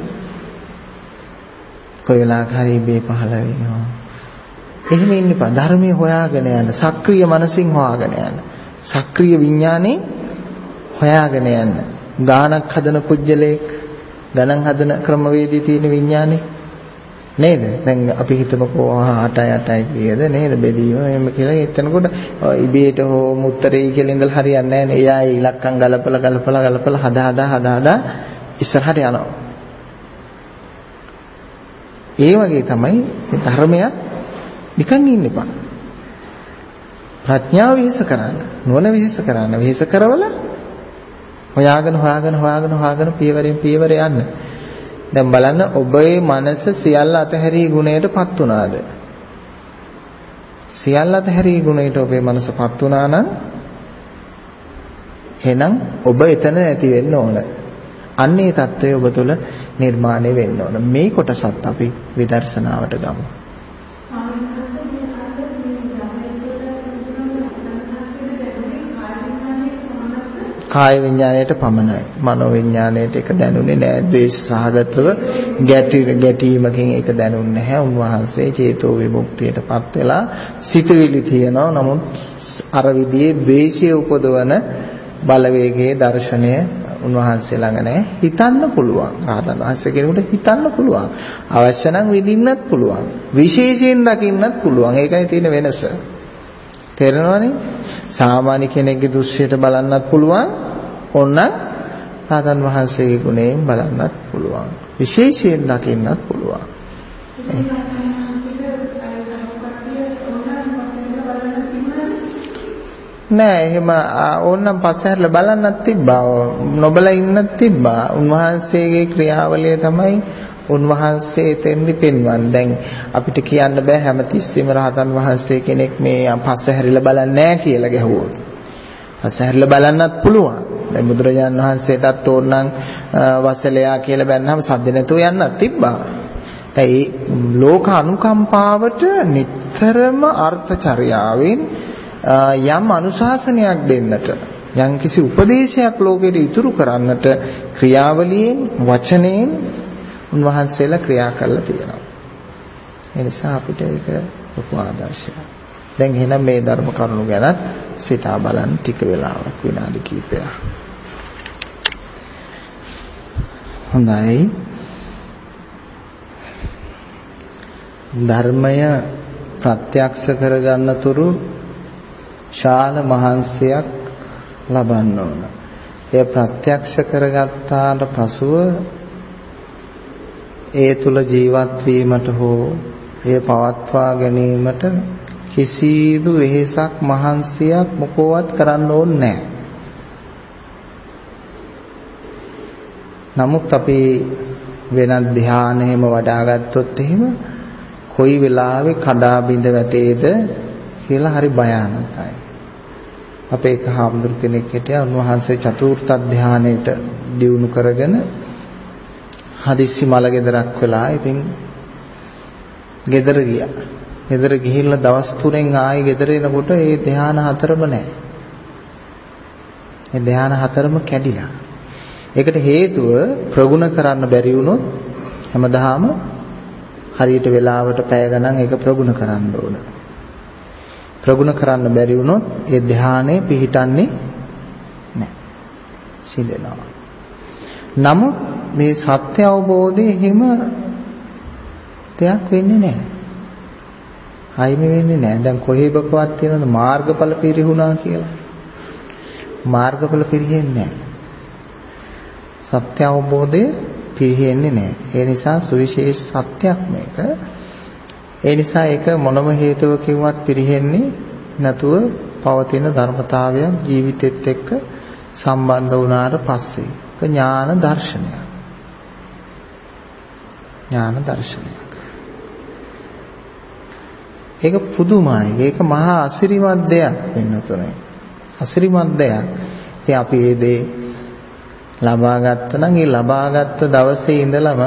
කොයි වෙලාවක හරි ඉබේ පහළ වෙනවා. එහෙම ඉන්න එපා. ධර්මයේ හොයාගෙන යන්න. සක්‍රීය මනසින් හොයාගෙන යන්න. සක්‍රීය විඥානේ හොයාගෙන යන්න. ගානක් හදන පුජ්‍යලයක් ගණන් හදන ක්‍රමවේදී තියෙන විඥානේ නේද? දැන් අපි හිතමුකෝ 8යි 8යි කියද නේද? බෙදීම එහෙම කියලා හිතනකොට ඉබේට හෝ මුත්තරේ කියලා ඉඳලා හරියන්නේ නැහැ නේ. එයා ඉලක්කම් ගලපලා ගලපලා ගලපලා හදා හදා හදා හදා ඉස්සරහට යනවා. ඒ වගේ තමයි මේ ධර්මයක් නිකන් ඉන්න එපා. ප්‍රඥාව විහිස කරන්න, නුවණ විහිස කරන්න, විහිස කරවල හොයාගෙන හොයාගෙන හොයාගෙන හොයාගෙන පියවරෙන් පියවර යන්න. දැන් බලන්න ඔබේ මනස සියල්ල අතහැරී ගුණයටපත් උනාද? සියල්ල අතහැරී ගුණයට ඔබේ මනසපත් උනා නම් එහෙනම් ඔබ එතන නැති වෙන්න ඕන. අන්නේ தত্ত্বය ඔබ තුළ නිර්මාණය වෙන්න ඕන. මේ කොටසත් අපි විදර්ශනාවට ගමු. කාය විඥාණයට පමණයි. මනෝ විඥාණයට ඒක දැනුනේ නෑ. ද්වේෂ සහගතව ගැටි ගැටීමකින් ඒක දැනුන්නේ නැහැ. උන්වහන්සේ චේතෝ විමුක්තියටපත් වෙලා සිතුවිලි තියෙනවා. නමුත් අර විදිහේ ද්වේෂය උපදවන බලවේගයේ දර්ශනය උන්වහන්සේ ළඟ නැහැ. හිතන්න පුළුවන්. රහතන් වහන්සේ කෙනෙකුට හිතන්න පුළුවන්. අවශ්‍ය නම් විඳින්නත් පුළුවන්. විශේෂයෙන් දකින්නත් පුළුවන්. ඒකයි තියෙන වෙනස. තේරෙනවනේ? සාමාන්‍ය කෙනෙක්ගේ දෘශ්‍යයට බලන්නත් පුළුවන්. ඕන්න රහතන් වහන්සේගේ ගුණයෙන් බලන්නත් පුළුවන්. විශේෂයෙන් දකින්නත් පුළුවන්. නෑ එහෙම ඕන්නම් පස්සේ හැරලා බලන්නත් තිබ්බා. නොබලා ඉන්නත් තිබ්බා. උන්වහන්සේගේ ක්‍රියාවලිය තමයි උන්වහන්සේ එතෙන්දි පෙන්වන්නේ. දැන් අපිට කියන්න බෑ හැමතිස්සෙම රහතන් වහන්සේ කෙනෙක් මේ පස්සේ හැරිලා බලන්නේ නෑ කියලා ගැහුවොත්. අසහැරලා බලන්නත් පුළුවන්. දැන් බුදුරජාණන් වහන්සේටත් ඕනනම් වසලයා කියලා බැන්නාම සද්ද නැතුව යන්නත් තිබ්බා. දැන් මේ ලෝක අනුකම්පාවට නිතරම අර්ථචර්යාවෙන් යම් අනුශාසනයක් දෙන්නට යම් කිසි උපදේශයක් ලෝකෙට ඉතුරු කරන්නට ක්‍රියාවලියෙන් වචනයෙන් උන්වහන්සේලා ක්‍රියා කරලා තියෙනවා. ඒ නිසා අපිට ඒක ලොකු ආදර්ශයක්. දැන් එහෙනම් මේ ධර්ම කරුණු ගැන සිතා බලන්න ටික වෙලාවක් විනාඩි කිහිපයක්. හොඳයි. ධර්මය ප්‍රත්‍යක්ෂ කරගන්න තුරු ශාල මහන්සියක් ලබන්න ඕන. එය ප්‍රත්‍යක්ෂ කරගත්තාට පසුව ඒ තුල ජීවත් වීමට හෝ එය පවත්වා ගැනීමට කිසිදු වෙහෙසක් මහන්සියක් මොකවත් කරන්න ඕනේ නමුත් අපි වෙනත් ධානයෙම වඩා ගත්තොත් එහෙම කොයි වෙලාවෙ කඩා බිඳ වැටේද කියලා හරි භයානකයි. අපේ එක හාමුදුරු කෙනෙක් හිටියා උන්වහන්සේ චතුර්ථ ධානයට දියුණු කරගෙන හදිස්සි මල ගෙදරක් වෙලා ඉතින් ගෙදර ගියා. ගෙදර ගිහිල්ලා දවස් තුනෙන් ආයි ගෙදර එනකොට ඒ ධාන හතරම නැහැ. ඒ ධාන හතරම කැඩිලා. ඒකට හේතුව ප්‍රගුණ කරන්න බැරි වුණොත් හැමදාම හරියට වෙලාවට පැය ගණන් ඒක ප්‍රගුණ කරන්න ඕන. ප්‍රගුණ කරන්න බැරි වුණොත් ඒ ධානය පිහිටන්නේ නැහැ. සිදෙනවා. නමුත් මේ සත්‍ය අවබෝධය හිම දෙයක් වෙන්නේ නැහැ. හයිම වෙන්නේ නැහැ. දැන් කොහේබකවත් තියෙනවද මාර්ගඵල පිරිහුණා කියලා? මාර්ගඵල පිරිහෙන්නේ නැහැ. සත්‍ය අවබෝධය පිරිහෙන්නේ නැහැ. ඒ නිසා සුවිශේෂ සත්‍යක් මේක. ඒ නිසා ඒක මොනම හේතුවකින්වත් පිරිහෙන්නේ නැතුව පවතින ධර්මතාවයක් ජීවිතෙත් එක්ක සම්බන්ධ වුණාට පස්සේ. ඒක ඥාන දර්ශනයක්. ඥාන දර්ශනයක්. ඒක පුදුමයි. ඒක මහා අසිරිමත් දෙයක් වෙනතුනේ. අසිරිමත් දෙයක්. ඉතින් අපි මේ දේ ලබා ගත්තා නම් ඒ ලබාගත් දවසේ ඉඳලම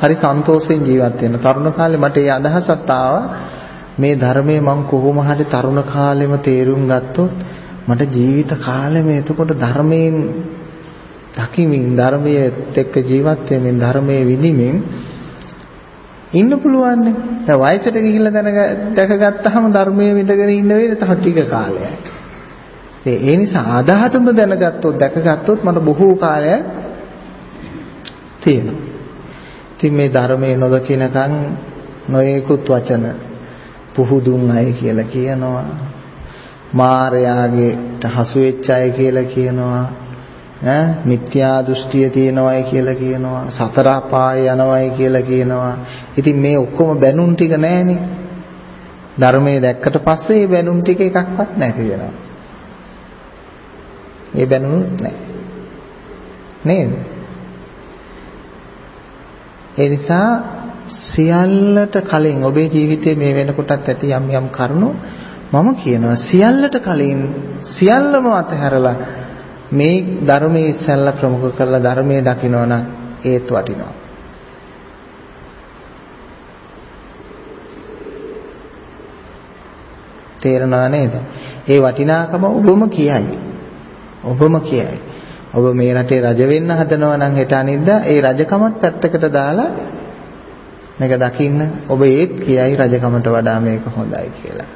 හරි සන්තෝෂෙන් ජීවත් වෙන. තරුණ කාලේ මට ඒ අදහසක් ආවා මේ ධර්මයේ මම කොහොම හරි තරුණ කාලෙම තේරුම් ගත්තොත් මට ජීවිත කාලෙම එතකොට ධර්මයෙන් දකිමින් ධර්මයේ එක්ක ජීවත් වෙමින් ධර්මයේ විඳිමින් ඉන්න පුළුවන් නේ. දැන් වයසට ගිහිල්ලා දැන දැකගත්තාම ධර්මයේ විඳගෙන ඉන්න වෙන්නේ තව ටික කාලයක්. ඒ නිසා අදහතම දැනගත්තොත් දැකගත්තොත් මට බොහෝ කාලයක් තියෙනවා. ඉතින් මේ ධර්මයේ නොදකිනකන් නොයෙකුත් වචන පුහුදුන් අය කියලා කියනවා. මාරයාගේට හසු වෙච්ච අය කියලා කියනවා. ඈ මිත්‍යා දෘෂ්ටිය තියෙනවයි කියලා කියනවා. සතර අපාය යනවයි කියලා කියනවා. ඉතින් මේ ඔක්කොම බැනුම් ටික නැහනේ. ධර්මයේ දැක්කට පස්සේ මේ බැනුම් ටික එකක්වත් නැහැ කියනවා. ඒ බැනුනුත් නැහැ. නේද? ඒ නිසා සියල්ලට කලින් ඔබේ ජීවිතයේ මේ වෙනකොටත් ඇති යම් යම් කරුණු මම කියනවා සියල්ලට කලින් සියල්ලම අතහැරලා මේ ධර්මයේ ඉස්සල්ලා ප්‍රමුඛ කරලා ධර්මයේ දකිනවා නම් ඒත් වටිනවා. තේරෙනා නේද? ඒ වටිනාකම ඔබම කියයි. ඔබම කියයි. ඔබ මේ රටේ රජ වෙන්න හදනවා නම් හෙට අනිද්දා ඒ රජකමත් පැත්තකට දාලා මේක දකින්න ඔබ ඒත් කියයි රජකමට වඩා මේක හොඳයි කියලා.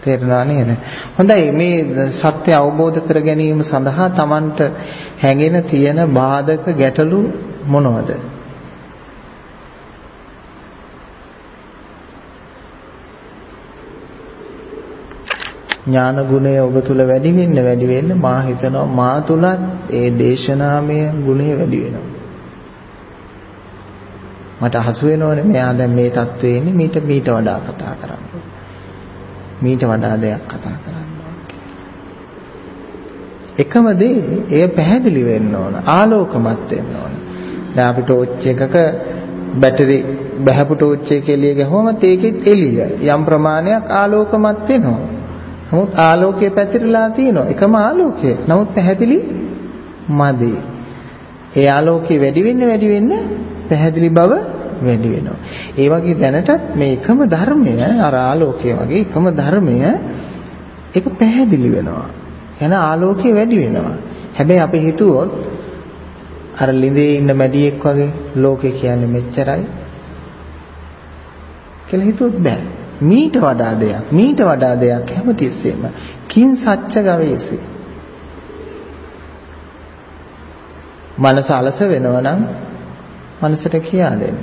තේරුණා නේද? හොඳයි මේ සත්‍ය අවබෝධ කර ගැනීම සඳහා Tamanට හැඟෙන තියෙන බාධක ගැටලු මොනවද? ඥාන ගුණය ඔබ තුල වැඩි වෙන්න වැඩි වෙන්න මා හිතනවා මා තුලත් ඒ දේශනාමය ගුණය වැඩි වෙනවා. මට හසු වෙනෝනේ මෙයා දැන් මේ தත්වේ ඉන්නේ මීට මීට වඩා කතා කරන්න. මීට වඩා දෙයක් කතා කරන්න එකම දේ එය පැහැදිලි වෙන්න ඕන ආලෝකමත් වෙන්න ඕන. දැන් අපි ටෝච් එකක බැටරි බහපු ටෝච් එකේ එළිය ගහුවම ඒකෙත් එළිය යම් ප්‍රමාණයක් ආලෝකමත් වෙනවා. නමුත් ආලෝකය පැතිරලා තියෙනවා. එකම ආලෝකය. නමුත් පැහැදිලි මදි. ඒ ආලෝකය වැඩි වෙන්න වැඩි වෙන්න පැහැදිලි බව වැඩි වෙනවා. ඒ වගේ දැනටත් මේ එකම ධර්මය අර ආලෝකය වගේ එකම ධර්මය ඒක පැහැදිලි වෙනවා. එන ආලෝකය වැඩි වෙනවා. හැබැයි අපි හිතුවොත් අර ළිඳේ ඉන්න මැඩියෙක් වගේ ලෝකේ කියන්නේ මෙච්චරයි කියලා හිතුවොත් බෑ. මීට වඩා දෙයක් මීට වඩා දෙයක් හැමතිස්සෙම කිං සච්ච ගවේසි. මනස අලස වෙනවා නම් මනසට කියා දෙන්න.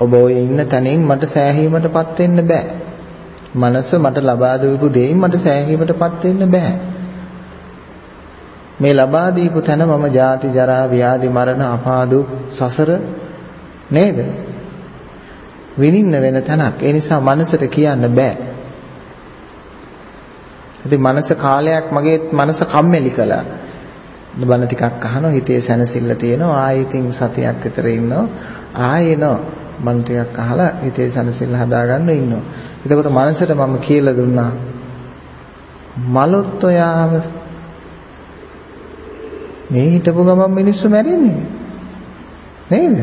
ඔබ ඔය ඉන්න තැනින් මට සෑහීමටපත් වෙන්න බෑ. මනස මට ලබා දීපු දෙයින් මට සෑහීමටපත් වෙන්න බෑ. මේ ලබා දීපු තැන මම ජාති ජරා ව්‍යාධි මරණ අපාදු සසර නේද? විඳින්න වෙන තැනක්. ඒ නිසා මනසට කියන්න බෑ. ඉතින් මනස කාලයක් මගේ මනස කම්මැලි කළා. බන ටිකක් අහනවා හිතේ සැනසෙල්ල තියෙනවා. ආයෙ ඉතින් සතියක් විතර ඉන්නවා. ආයෙ එනවා. බන ටිකක් අහලා හිතේ සැනසෙල්ල හදාගන්න ඉන්නවා. එතකොට මනසට මම කියලා දුන්නා. මලොත් ඔයාව. මේ හිටපු ගමන් මිනිස්සු මැරෙන්නේ. නේද?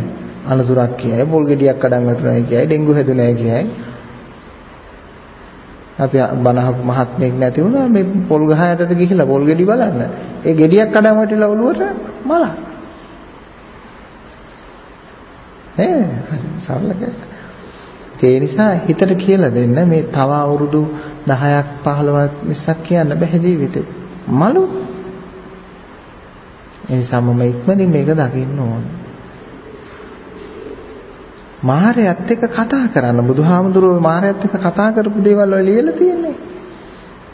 අනතුරක් කියයි පොල් ගෙඩියක් කඩන් වැටුණා කියයි ඩෙන්ගු හැදුණා කියයි අපි බනහක් මහත්මයෙක් නැති වුණා මේ පොල් ගහ යටට ගිහිල්ලා පොල් ගෙඩි බලන්න. ඒ ගෙඩියක් කඩන් වැටිලා ඔළුවට මල. නේ සරලක. ඒ නිසා හිතට කියලා දෙන්න මේ තව අවුරුදු 10ක් 15ක් මිසක් කියන්න බෑ ජීවිතේ. මලු. ඒ නිසා මම ඉක්මනින් මේක දකින්න ඕනේ. මාහරයත් එක්ක කතා කරන්න බුදුහාමුදුරුවෝ මාහරයත් එක්ක කතා කරපු දේවල් වල ලියලා තියෙන්නේ.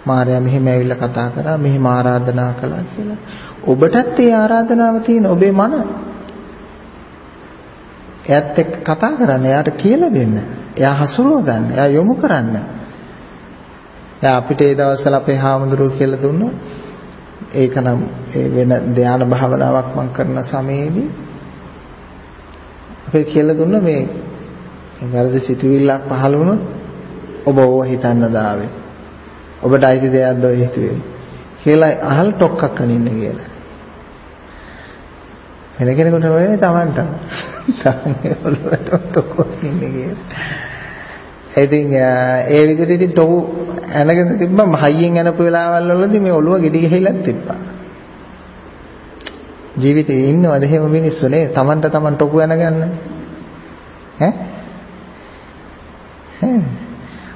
මාහරයා මෙහෙම ඇවිල්ලා කතා කරා මෙහෙම ආරාධනා කළා කියලා. ඔබටත් ඒ ආරාධනාව තියෙන ඔබේ මන. එයත් එක්ක කතා කරන්න, එයාට කියලා දෙන්න. එයා හසුරුව ගන්න, එයා යොමු කරන්න. දැන් අපිට ඒ දවස්වල අපේ හාමුදුරුවෝ කියලා දුන්නා. ඒක නම් ඒ වෙන ධානා භාවනාවක් මම කරන සමයේදී අපි කියලා දුන්න මේ වැරදි සිතුවිල්ලක් පහළ වුණොත් ඔබ ඕව හිතන්න දාවේ. ඔබට අයිති දෙයක්ද ඔය හිතුවේ. කියලා අහල් ටොක්ක්ක් අනින්න කියලා. වෙන කෙනෙකුට වෙන්නේ Tamanට. තමයි ඔළුවට ටොක්ක් ඉන්නේ කියලා. ඉතින් ඒ විදිහට ඉතින් ටොකු ඇනගෙන තිබ්බම හයියෙන් ඇනපු වෙලාවල් වලදී මේ ඔළුව ගෙඩි ගහලා තිබ්බා. ජීවිතේ ඉන්නවද? එහෙම මිනිස්සු නේ. Tamanට Taman ටොකු යනගන්න ඈ?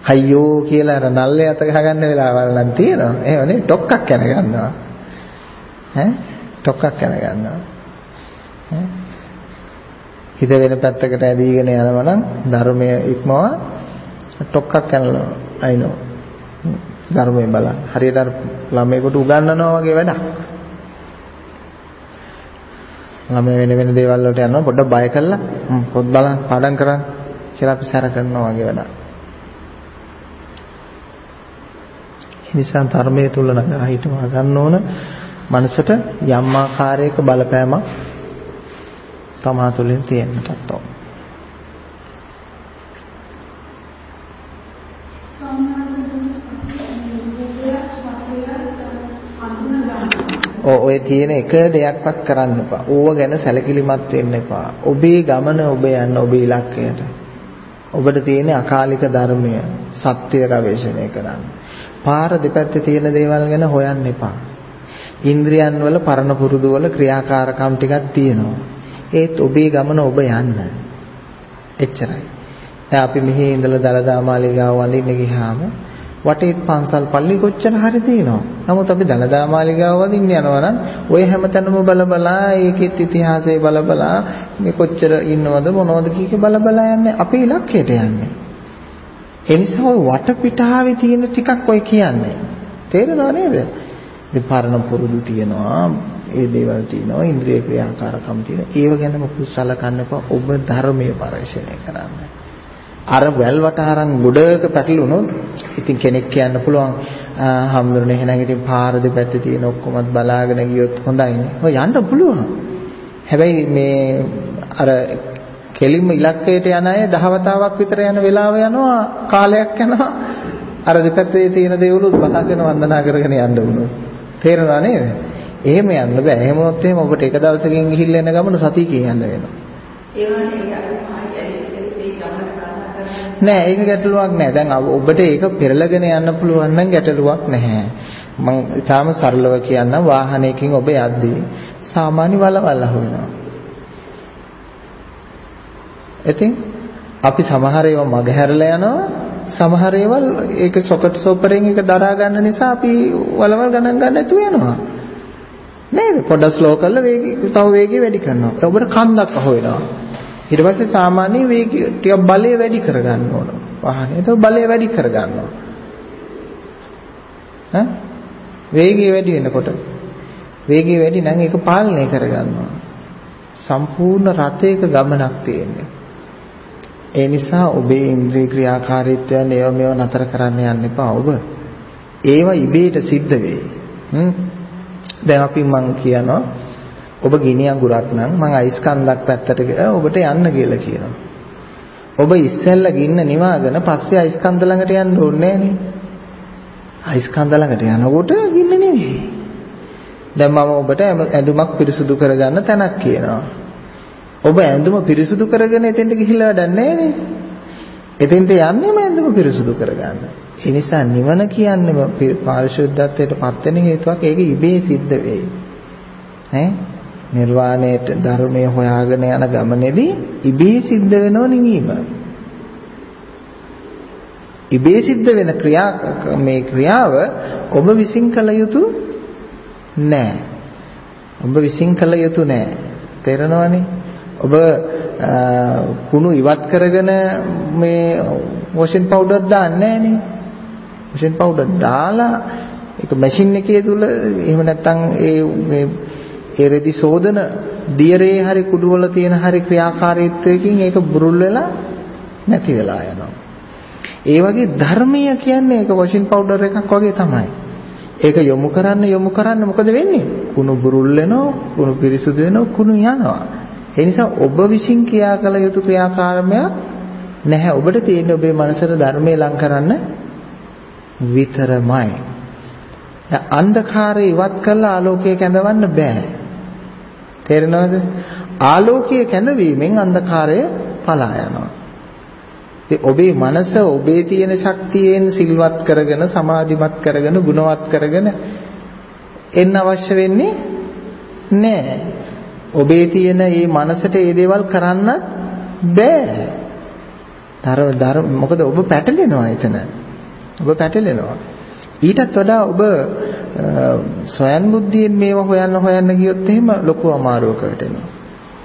අයියෝ කියලා අර නල්ලේ අත ගහගන්න වෙලාවල් නම් තියෙනවා. එහෙම නේ. ටොක්ක්ක් යන ගන්නවා ඈ? ටොක්ක්ක් යන ගන්නවා ඈ? හිත වෙන පැත්තකට ඇදීගෙන යනවා නම් ධර්මය ඉක්මවා ටොක්ක්ක් යනවා අයිනෝ ධර්මයෙන් බලන්න. හරියට අර ළමයෙකුට උගන්වනවා වගේ වැඩක්. ළමයා වෙන වෙන දේවල් වලට යනවා පොඩ්ඩක් බය කළා පොත් බලන්න පාඩම් කරන්න කියලා අපි සැර කරනවා වගේ වැඩක්. ඒ නිසා ධර්මයේ තුල නගා හිටවා ගන්න ඕන මනසට යම් ආකාරයක බලපෑමක් තමා තුළින් තියෙන්නටත් ඕන. ඔය තියෙන එක දෙයක්වත් කරන්න එපා. ඕව ගැන සැලකිලිමත් වෙන්න එපා. ඔබේ ගමන ඔබ යන්න ඔබේ ඉලක්කයට. ඔබට තියෙන අකාලික ධර්මය සත්‍ය ගවේෂණය කරන්න. පාර දෙපැත්තේ තියෙන දේවල් ගැන හොයන්න එපා. ඉන්ද්‍රියන් වල පරණ පුරුදු වල ක්‍රියාකාරකම් ටිකක් තියෙනවා. ඒත් ඔබේ ගමන ඔබ යන්න. එච්චරයි. දැන් අපි මෙහි ඉඳලා දලදා මාලිගාව වඳින්න ගියාම වටේත් පන්සල් පල්ලි කොච්චර හරි තියෙනවා. නමුත් අපි දලදා මාලිගාව වදින්න යනවා ඔය හැමතැනම බලබලා ඒකෙත් ඉතිහාසය බලබලා මේ කොච්චර ඉන්නවද මොනවද කීක බලබලා යන්නේ අපේ ඉලක්කයට යන්නේ. ඒ නිසා ওই වටපිටාවේ තියෙන ටිකක් ඔය කියන්නේ. තේරෙනව නේද? විපරණ පුරුදු තියෙනවා ඒ දේවල් තියෙනවා ඉන්ද්‍රිය ක්‍රියාකාරකම් තියෙනවා ඒව ගැන මොකුත් සලකන්න එපා ඔබ ධර්මයේ පරිශීලනය කරන්න අර වැල්වට අරන් ගොඩක පැටලුණොත් ඉතින් කෙනෙක් කියන්න පුළුවන් හම්දුරනේ එහෙනම් ඉතින් පාර දෙපැත්තේ තියෙන ඔක්කොමත් බලාගෙන ගියොත් හොඳයිනේ. ඔය යන්න පුළුවන්. හැබැයි මේ අර කෙලින්ම ඉලක්කයට යන අය දහවතාවක් විතර යන වෙලාව යනවා කාලයක් යනවා අර දෙපැත්තේ තියෙන දේවලුත් බලාගෙන වන්දනා කරගෙන යන්න උනොත්. තේරෙනව නේද? එහෙම යන්න බෑ. එහෙම වුණොත් එහෙම ඔබට එක දවසකින් ගිහිල්ලා එන ගමන සතියකින් යන්න වෙනවා. නෑ ඒක ගැටලුවක් නෑ. දැන් ඔබට ඒක පෙරලගෙන යන්න පුළුවන් නම් ගැටලුවක් නැහැ. මම ඊටාම සරලව කියන්නම් වාහනයකින් ඔබ යද්දී සාමාන්‍ය වලවල් අහුවෙනවා. ඉතින් අපි සමහර ඒවා මගහැරලා යනවා සමහර ඒවා ඒක සොකට් සොපරෙන් ඒක දරා ගන්න නිසා අපි වලවල් ගණන් ගන්න නැතුව යනවා නේද පොඩ්ඩක් ස්ලෝ කරලා වේගය තව වේගය වැඩි කරනවා ඔබට කන්දක් අහු වෙනවා ඊට පස්සේ සාමාන්‍ය වේගය ටිකක් බලය වැඩි කරගන්න ඕන. වාහනේ. ඒක බලය වැඩි කරගන්නවා ඈ? වේගය වැඩි වෙනකොට. වේගය වැඩි නම් ඒක පාලනය කරගන්නවා සම්පූර්ණ රථයක ගමනක් තියෙන්නේ. ඒ නිසා ඔබේ ඉන්ද්‍රිය ක්‍රියාකාරීත්වයන් ඒව මේව නතර කරන්න යන්න එපා. ඔබ. ඒවා ඉබේට සිද්ධ වෙයි. හ්ම්. දැන් අපි මං කියනවා ඔබ ගිනි අඟුරක් නම් මං අයිස් කන්දක් පැත්තට ඔබට යන්න කියලා කියනවා. ඔබ ඉස්සෙල්ලා ගින්න නිවාගෙන පස්සේ අයිස් කන්ද ළඟට යන්න ඕනේ නෑනේ. අයිස් කන්ද ළඟට යනකොට ගින්න නෙවෙයි. දැන් මම ඔබට ඇඳුමක් පිරිසුදු කරගන්න තැනක් කියනවා. ඔබ ඇඳුම පිරිසුදු කරගෙන එතෙන්ට ගිහිල්ලා වැඩක් නැහැ එතෙන්ට යන්නේම ඇඳුම පිරිසුදු කරගන්න. ඒ නිසා නිවන කියන්නේ පාරිශුද්ධත්වයට පත් වෙන හේතුවක් ඒක ඉබේ සිද්ධ වෙයි. ඈ නිර්වාණයට ධර්මය හොයාගෙන යන ගමනේදී ඉබේ සිද්ධ වෙනව නිවීම. ඉබේ සිද්ධ වෙන ක්‍රියා මේ ක්‍රියාව ඔබ විසින් කළ යුතු නෑ. ඔබ විසින් කළ යුතු නෑ. තේරෙනවනේ? ඔබ කුණු ඉවත් කරගෙන මේ වොෂින් පවුඩර් දාන්නේ නැහනේ. වොෂින් පවුඩර් දාලා ඒක මැෂින් එකේ තුල එහෙම නැත්නම් ඒ මේ ඒ රෙදි සෝදන දියරේ හරි කුඩු වල තියෙන හරි ක්‍රියාකාරීත්වයකින් ඒක බුරුල් වෙලා නැති වෙලා යනවා. ඒ වගේ ධර්මය කියන්නේ ඒක වොෂින් පවුඩර් එකක් වගේ තමයි. ඒක යොමු කරන්න යොමු කරන්න මොකද වෙන්නේ? කුණු බුරුල් වෙනවා, කුණු පිරිසුදු වෙනවා, කුණු යනවා. ඒ නිසා ඔබ විසින් ක්‍රියා කළ යුතු ක්‍රියාකාරමයක් නැහැ. ඔබට තියෙන්නේ ඔබේ මනසට ධර්මයේ ලං කරන්න විතරමයි. දැන් අන්ධකාරය ඉවත් කරලා ආලෝකය කැඳවන්න බෑ. තේරෙනවද? ආලෝකය කැඳවීමෙන් අන්ධකාරය පලා යනවා. ඔබේ මනස ඔබේ තියෙන ශක්තියෙන් සිල්වත් කරගෙන සමාධිමත් කරගෙන ගුණවත් කරගෙන එන්න අවශ්‍ය වෙන්නේ නැහැ. ඔබේ තියෙන මේ මනසට මේ දේවල් කරන්න බෑ. තර දර මොකද ඔබ පැටලෙනවා එතන. ඔබ පැටලෙනවා. ඊටත් වඩා ඔබ ස්වයන් බුද්ධියෙන් මේව හොයන්න හොයන්න ගියොත් එහෙම ලොකු අමාරුවකට එනවා.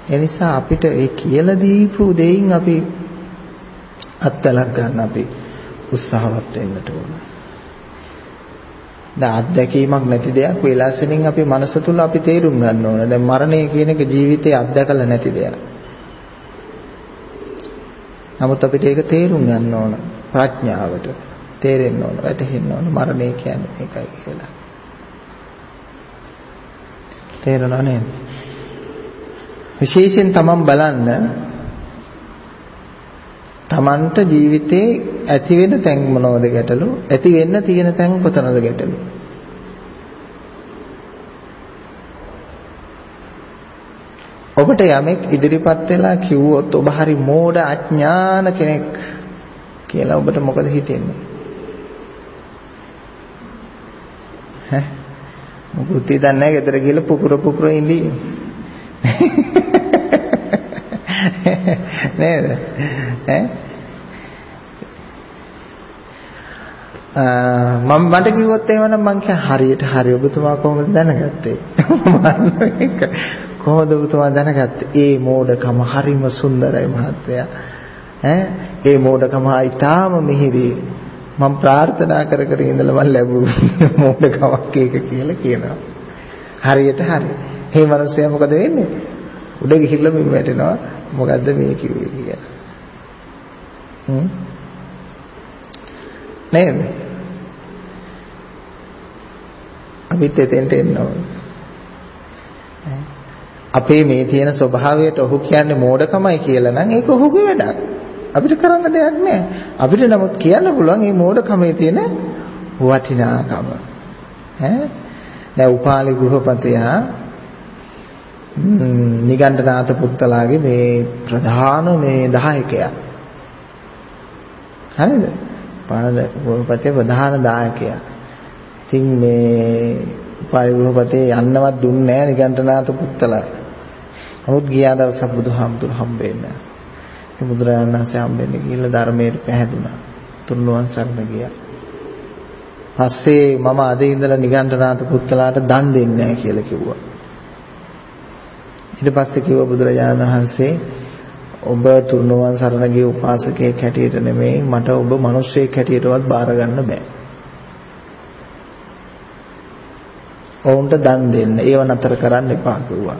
ඒ නිසා අපිට ඒ කියලා දීපු දෙයින් අපි අත්දලක් ගන්න අපි උත්සාහවත් වෙන්නට ඕනේ. දැන් අත්දැකීමක් නැති දෙයක් වේලාසෙනින් අපේ මනස තුල අපි තේරුම් ගන්න ඕන. දැන් මරණය කියන එක ජීවිතේ අත්දැකලා නැති දෙයක්. නමුත් අපිට ඒක තේරුම් ගන්න ඕන ප්‍රඥාවට. තේරෙන්න ඕන, වැටහෙන්න ඕන මරණය කියන්නේ මේකයි කියලා. තේරෙනව නේද? විශේෂයෙන් තමන් බලන්න Tamanට ජීවිතේ ඇති වෙන තැන් මොනවද ගැටලු? ඇති වෙන්න තියෙන තැන් කොතනද ගැටලු? ඔබට යමෙක් ඉදිරිපත් වෙලා කිව්වොත් ඔබ හරි මෝඩ අඥාන කෙනෙක් කියලා ඔබට මොකද හිතෙන්නේ? ඈ මොකුත් හිතන්නේ නැහැ ගෙදර ගිහලා පුපුර පුපුර ඉඳී. නේද? ඈ? මම මට කිව්වොත් එහෙමනම් මං කිය හරියට හරි ඔබතුමා කොහොමද දැනගත්තේ? කොහොමද ඔබතුමා දැනගත්තේ? ඒ මෝඩකම හරිම සුන්දරයි මහත්තයා. ඈ? ඒ මෝඩකම ඊටාම මිහිරි. මම ප්‍රාර්ථනා කර කර ඉඳලා මම ලැබුණ මෝඩකමක් ඒක කියලා කියනවා හරියට හරි මේ මිනිස්සයා මොකද වෙන්නේ උඩ ගිහිල්ලා බිම වැටෙනවා මොකද්ද මේ කිව්වේ කියලා. හ්ම් නේද? අපිත් එතෙන්ට එන්න ඕනේ. අපේ මේ තියෙන ස්වභාවයට ඔහු කියන්නේ මෝඩකමයි කියලා නම් ඒක ඔහුගේ වැඩක්. අපිට කරන්න දෙයක් නැහැ. අපිට නමුත් කියන්න පුළුවන් මේ මෝඩකමේ තියෙන වටිනාකම. ඈ දැන් උපාලි ගෘහපතියා නිගණ්ඨනාත පුත්තලාගේ මේ ප්‍රධාන මේ දායකයා. හරිද? පාද ගෘහපතිය ප්‍රධාන දායකයා. ඉතින් මේ උපාලි ගෘහපතිය යන්නවත් දුන්නේ නැහැ නිගණ්ඨනාත පුත්තලා. නමුත් ගියා දවසක් බුදුහාමුදුරු හම්බෙන්න. ඉතින් බුදුරජාණන් වහන්සේ හම්බෙන්න ගිහිල්ලා ධර්මයට පැහැදුනා. තුන්වන් සරණ ගියා. පස්සේ මම අද ඉඳලා නිගණ්ඨනාත පුත්තලාට දන් දෙන්නේ නැහැ කියලා කිව්වා. ඊට පස්සේ කිව්වා බුදුරජාණන් වහන්සේ ඔබ තුන්වන් සරණ ගිය උපාසකයෙක් හැටියට නෙමෙයි මට ඔබ මිනිස්සෙක් හැටියටවත් බාර ගන්න බෑ. ඔවුන්ට දන් දෙන්න. ඒව නතර කරන්න එපා කිව්වා.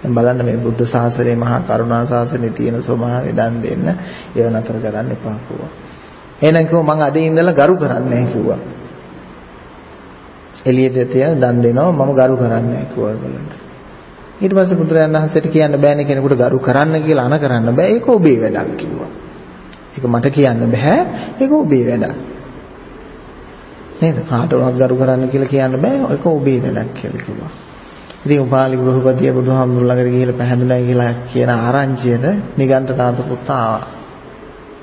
දැන් බලන්න මේ බුද්ධ ශාසනයේ මහා කරුණා ශාසනයේ තියෙන ස්වභාවය දන් දෙන්න ඒව නතර කරන්න එපා කිව්වා. එහෙනම් කිව්වා මං අද ඉඳලා ගරු කරන්නේ කිව්වා. එළියට තියන දන් දෙනවා මම ගරු කරන්නේ කිව්වා බලන්න. ඊට පස්සේ බුදුරජාණන් වහන්සේට කියන්න බෑනේ කෙනෙකුට ගරු කරන්න කියලා අන කරන්න බෑ ඒක ඔබේ වැඩක් කිව්වා. ඒක මට කියන්න බෑ ඒක ඔබේ වැඩක්. නේද? කාටවත් ගරු කරන්න කියලා කියන්න බෑ ඒක ඔබේ වැඩක් කියලා කිව්වා. ඉතින් උපාලි ගෘහපතිය බුදුහාමුදුරු ළඟට ගිහිල්ලා පැහැදුණා කියලා කියන ආරංචියට නිගණ්ඨනාත පුතා ආවා.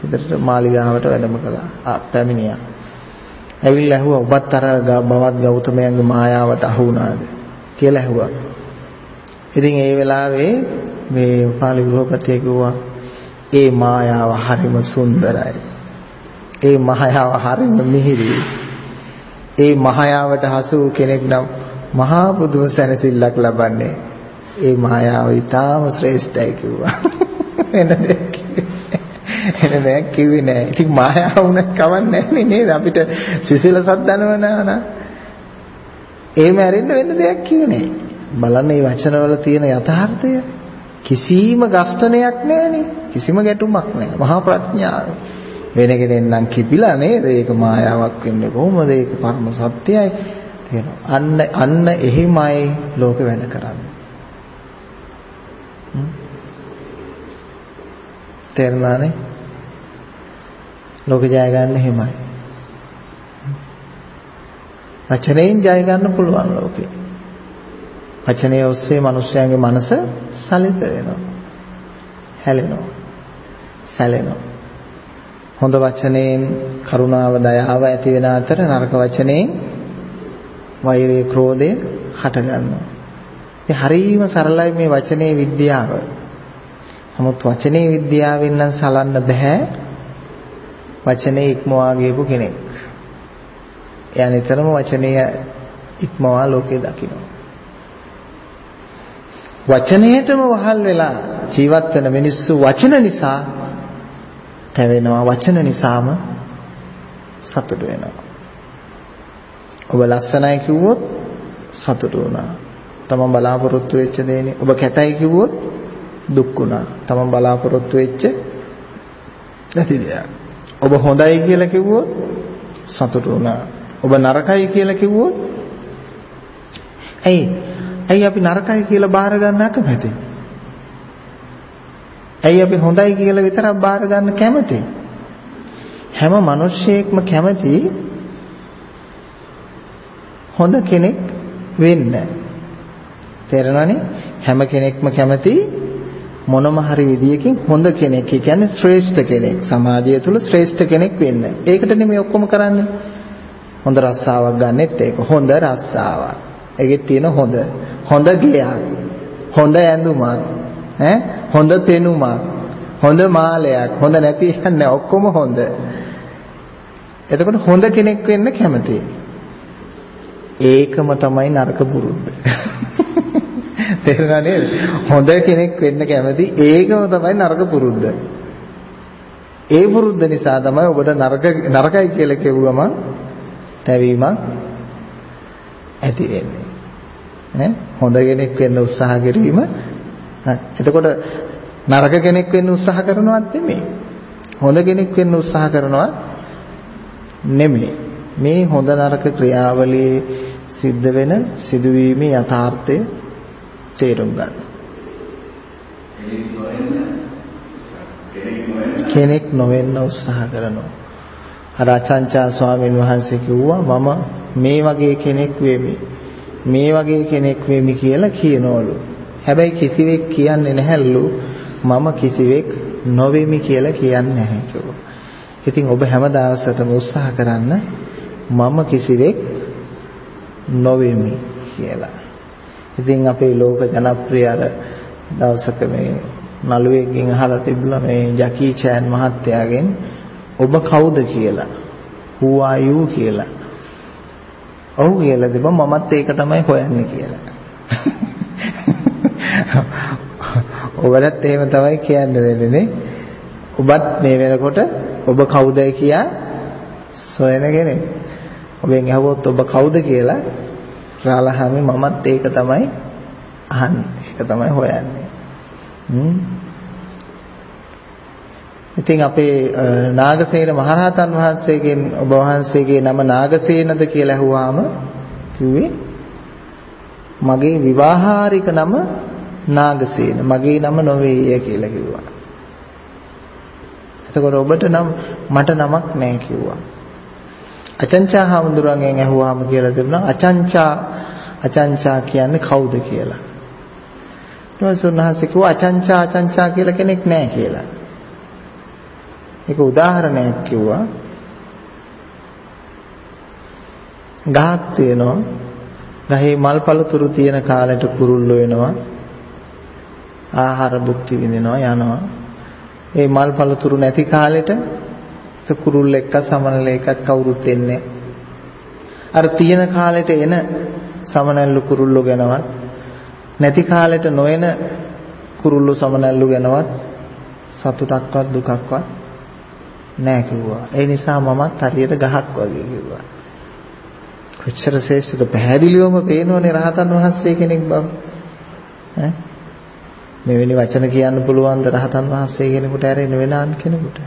ඉදිරියට මාලිගාවට වැඩම කළා. ආ පැමිණියා. ඇවිල්ලා ඇහුවා ඔබත් අර බවත් ගෞතමයන්ගේ මායාවට අහු වුණාද කියලා ඇහුවා. ඉතින් ඒ වෙලාවේ මේ උපාලි ගෘහපතිය කිව්වා ඒ මායාව හරිම සුන්දරයි. ඒ මායාව හරිම මිහිරි. ඒ මායාවට හසු කෙනෙක් නම් මහා බුදුම සැනසෙල්ලක් ලබන්නේ ඒ මායාව ඊටාම ශ්‍රේෂ්ඨයි කිව්වා. එන දෙයක් එන දෙයක් කිව්වේ නෑ. ඉතින් මායාව වුණත් කවන්නේ නෑනේ නේද? අපිට සිසිලසක් දනවනවා නා. එහෙම ඇරෙන්න වෙන්න දෙයක් කිව්වේ නෑ. බලන්න මේ වචනවල තියෙන යථාර්ථය කිසිම ගස්ඨනයක් නෑනේ. කිසිම ගැටුමක් නෑ. මහා ප්‍රඥාව. වෙන කෙනෙක් නම් කිපිලා නේද? ඒක මායාවක් වෙන්නේ කොහොමද? ඒක පරම සත්‍යයි. තියෙනවා. අන්න අන්න එහිමයි ලෝකෙ වැඩ කරන්නේ. තේරුණානේ? ලෝක ජය ගන්න එහෙමයි. වචනයෙන් ජය ගන්න පුළුවන් ලෝකේ. වචනය ඔස්සේ මිනිස්යාගේ මනස සලිත වෙනවා. හැලෙනවා. සැලෙනවා. හොඳ වචනයෙන් කරුණාව දයාව ඇති වෙන අතර නරක වචනයෙන් වෛරය ක්‍රෝධය හට ගන්නවා. ඒ හරීම සරලයි මේ වචනේ විද්‍යාව. නමුත් වචනේ විද්‍යාවෙන් නම් සලන්න බෑ වචනේ ඉක්මවා ගියපු කෙනෙක්. එයා නිතරම වචනය ඉක්මවා ලෝකේ දකිනවා. වචනයටම වහල් වෙලා ජීවත් වෙන මිනිස්සු වචන නිසා තැවෙනවා වචන නිසාම සතුට වෙනවා. ඔබ ලස්සනයි කිව්වොත් සතුටු වුණා. තමන් බලාපොරොත්තු වෙච්ච දේනේ. ඔබ කැතයි කිව්වොත් දුක් වුණා. තමන් බලාපොරොත්තු වෙච්ච නැති දෙයක්. ඔබ හොඳයි කියලා කිව්වොත් සතුටු වුණා. ඔබ නරකයි කියලා කිව්වොත් ඇයි? ඇයි අපි නරකයි කියලා බාර ගන්න අකමැති? ඇයි අපි හොඳයි කියලා විතරක් බාර ගන්න කැමති? හැම මිනිස්සෙක්ම කැමති හොඳ කෙනෙක් වෙන්න. තේරෙනවනේ? හැම කෙනෙක්ම කැමති මොනම හරි විදියකින් හොඳ කෙනෙක්. ඒ කියන්නේ ශ්‍රේෂ්ඨ කෙනෙක්. සමාජය තුල ශ්‍රේෂ්ඨ කෙනෙක් වෙන්න. ඒකට නෙමෙයි ඔක්කොම කරන්නේ. හොඳ රස්සාවක් ගන්නෙත් ඒක. හොඳ රස්සාවක්. ඒකේ තියෙන හොඳ. හොඳ ගියක්. හොඳ ඇඳුමක්. ඈ හොඳ පෙනුමක්. හොඳ මාලයක්. හොඳ නැති යන්නේ ඔක්කොම හොඳ. එතකොට හොඳ කෙනෙක් වෙන්න කැමතියි. ඒකම තමයි නරක පුරුද්ද. තේරුණා නේද? හොඳ කෙනෙක් වෙන්න කැමති ඒකම තමයි නරක පුරුද්ද. ඒ පුරුද්ද නිසා තමයි ඔබට නරක නරකයි කියලා කියවුවම තැවීමක් ඇති වෙන්නේ. නේ? හොඳ කෙනෙක් වෙන්න උත්සාහ කිරීම එතකොට නරක කෙනෙක් වෙන්න උත්සාහ කරනවත් නෙමෙයි. හොඳ කෙනෙක් වෙන්න උත්සාහ කරනවා නෙමෙයි. මේ හොඳ නරක ක්‍රියාවලියේ සිද්ධ වෙන සිදුවීමේ යථාර්ථය තේරුම් ගන්න. කෙනෙක් නොවෙන්න උත්සාහ කරනවා. අර අචංචා ස්වාමීන් වහන්සේ කිව්වා මම මේ වගේ කෙනෙක් වෙමි. මේ වගේ කෙනෙක් වෙමි කියලා කියනවලු. හැබැයි කිසිවෙක් කියන්නේ නැහැලු මම කිසිවෙක් නොවෙමි කියලා කියන්නේ නැහැ කිව්වා. ඉතින් ඔබ හැම දවසකම උත්සාහ කරන්න මම කිසිවෙක් නොවෙමි කියලා. ඉතින් අපේ ලෝක ජනප්‍රිය අර දවසක මේ නළුවෙක්ගෙන් අහලා තිබුණා මේ ජකී චෑන් මහත්තයාගෙන් ඔබ කවුද කියලා. who are you කියලා. ඔව් කියලා දෙපො මමත් ඒක තමයි හොයන්නේ කියලා. ඔබලත් එහෙම තමයි කියන්න වෙන්නේ නේ. ඔබත් මේ වෙනකොට ඔබ කවුදයි කියා සොයන කෙනෙක්. ඔබෙන් අහුවොත් ඔබ කවුද කියලා රාලහාමි මමත් ඒක තමයි අහන්නේ. ඒක තමයි හොයන්නේ. හ්ම්. ඉතින් අපේ නාගසේන මහරහතන් වහන්සේගෙන් ඔබ වහන්සේගේ නම නාගසේනද කියලා අහුවාම කිව්වේ මගේ විවාහාරික නම නාගසේන මගේ නම නොවේය කියලා කිව්වා. එතකොට ඔබට නම් මට නමක් නැහැ කිව්වා. අචංචා හාමුදුරුවන්ගෙන් ඇහුවාම කියලා තිබුණා අචංචා අචංචා කියන්නේ කවුද කියලා. ඊට පස්සේ උන්වහන්සේ කිව්වා අචංචා අචංචා කියලා කෙනෙක් නැහැ කියලා. ඒක උදාහරණයක් කිව්වා. ගහක් තියෙනවා. ගහේ මල් පළතුරු තියෙන කාලෙට කුරුල්ලෝ එනවා. ආහාර භුක්ති විඳිනවා යනවා. ඒ මල් පළතුරු නැති කාලෙට කුරුල්ලෙක්ක සමනලෙක්ක කවුරුත් එන්නේ අර තියෙන කාලෙට එන සමනල්ලු කුරුල්ලෝ ගැනවත් නැති කාලෙට නොයන කුරුල්ලෝ සමනල්ලු ගැනවත් සතුටක්වත් දුකක්වත් නෑ කිව්වා. ඒ නිසා මමත් හරියට ගහක් වගේ කිව්වා. කොච්චර ශ්‍රේෂ්ඨද පැහැදිලිවම පේනවනේ රහතන් වහන්සේ කෙනෙක් බව. ඈ මෙවැනි වචන කියන්න පුළුවන් ද රහතන් වහන්සේ කෙනෙකුට ඇරෙන්න වෙන අන් කෙනෙකුට.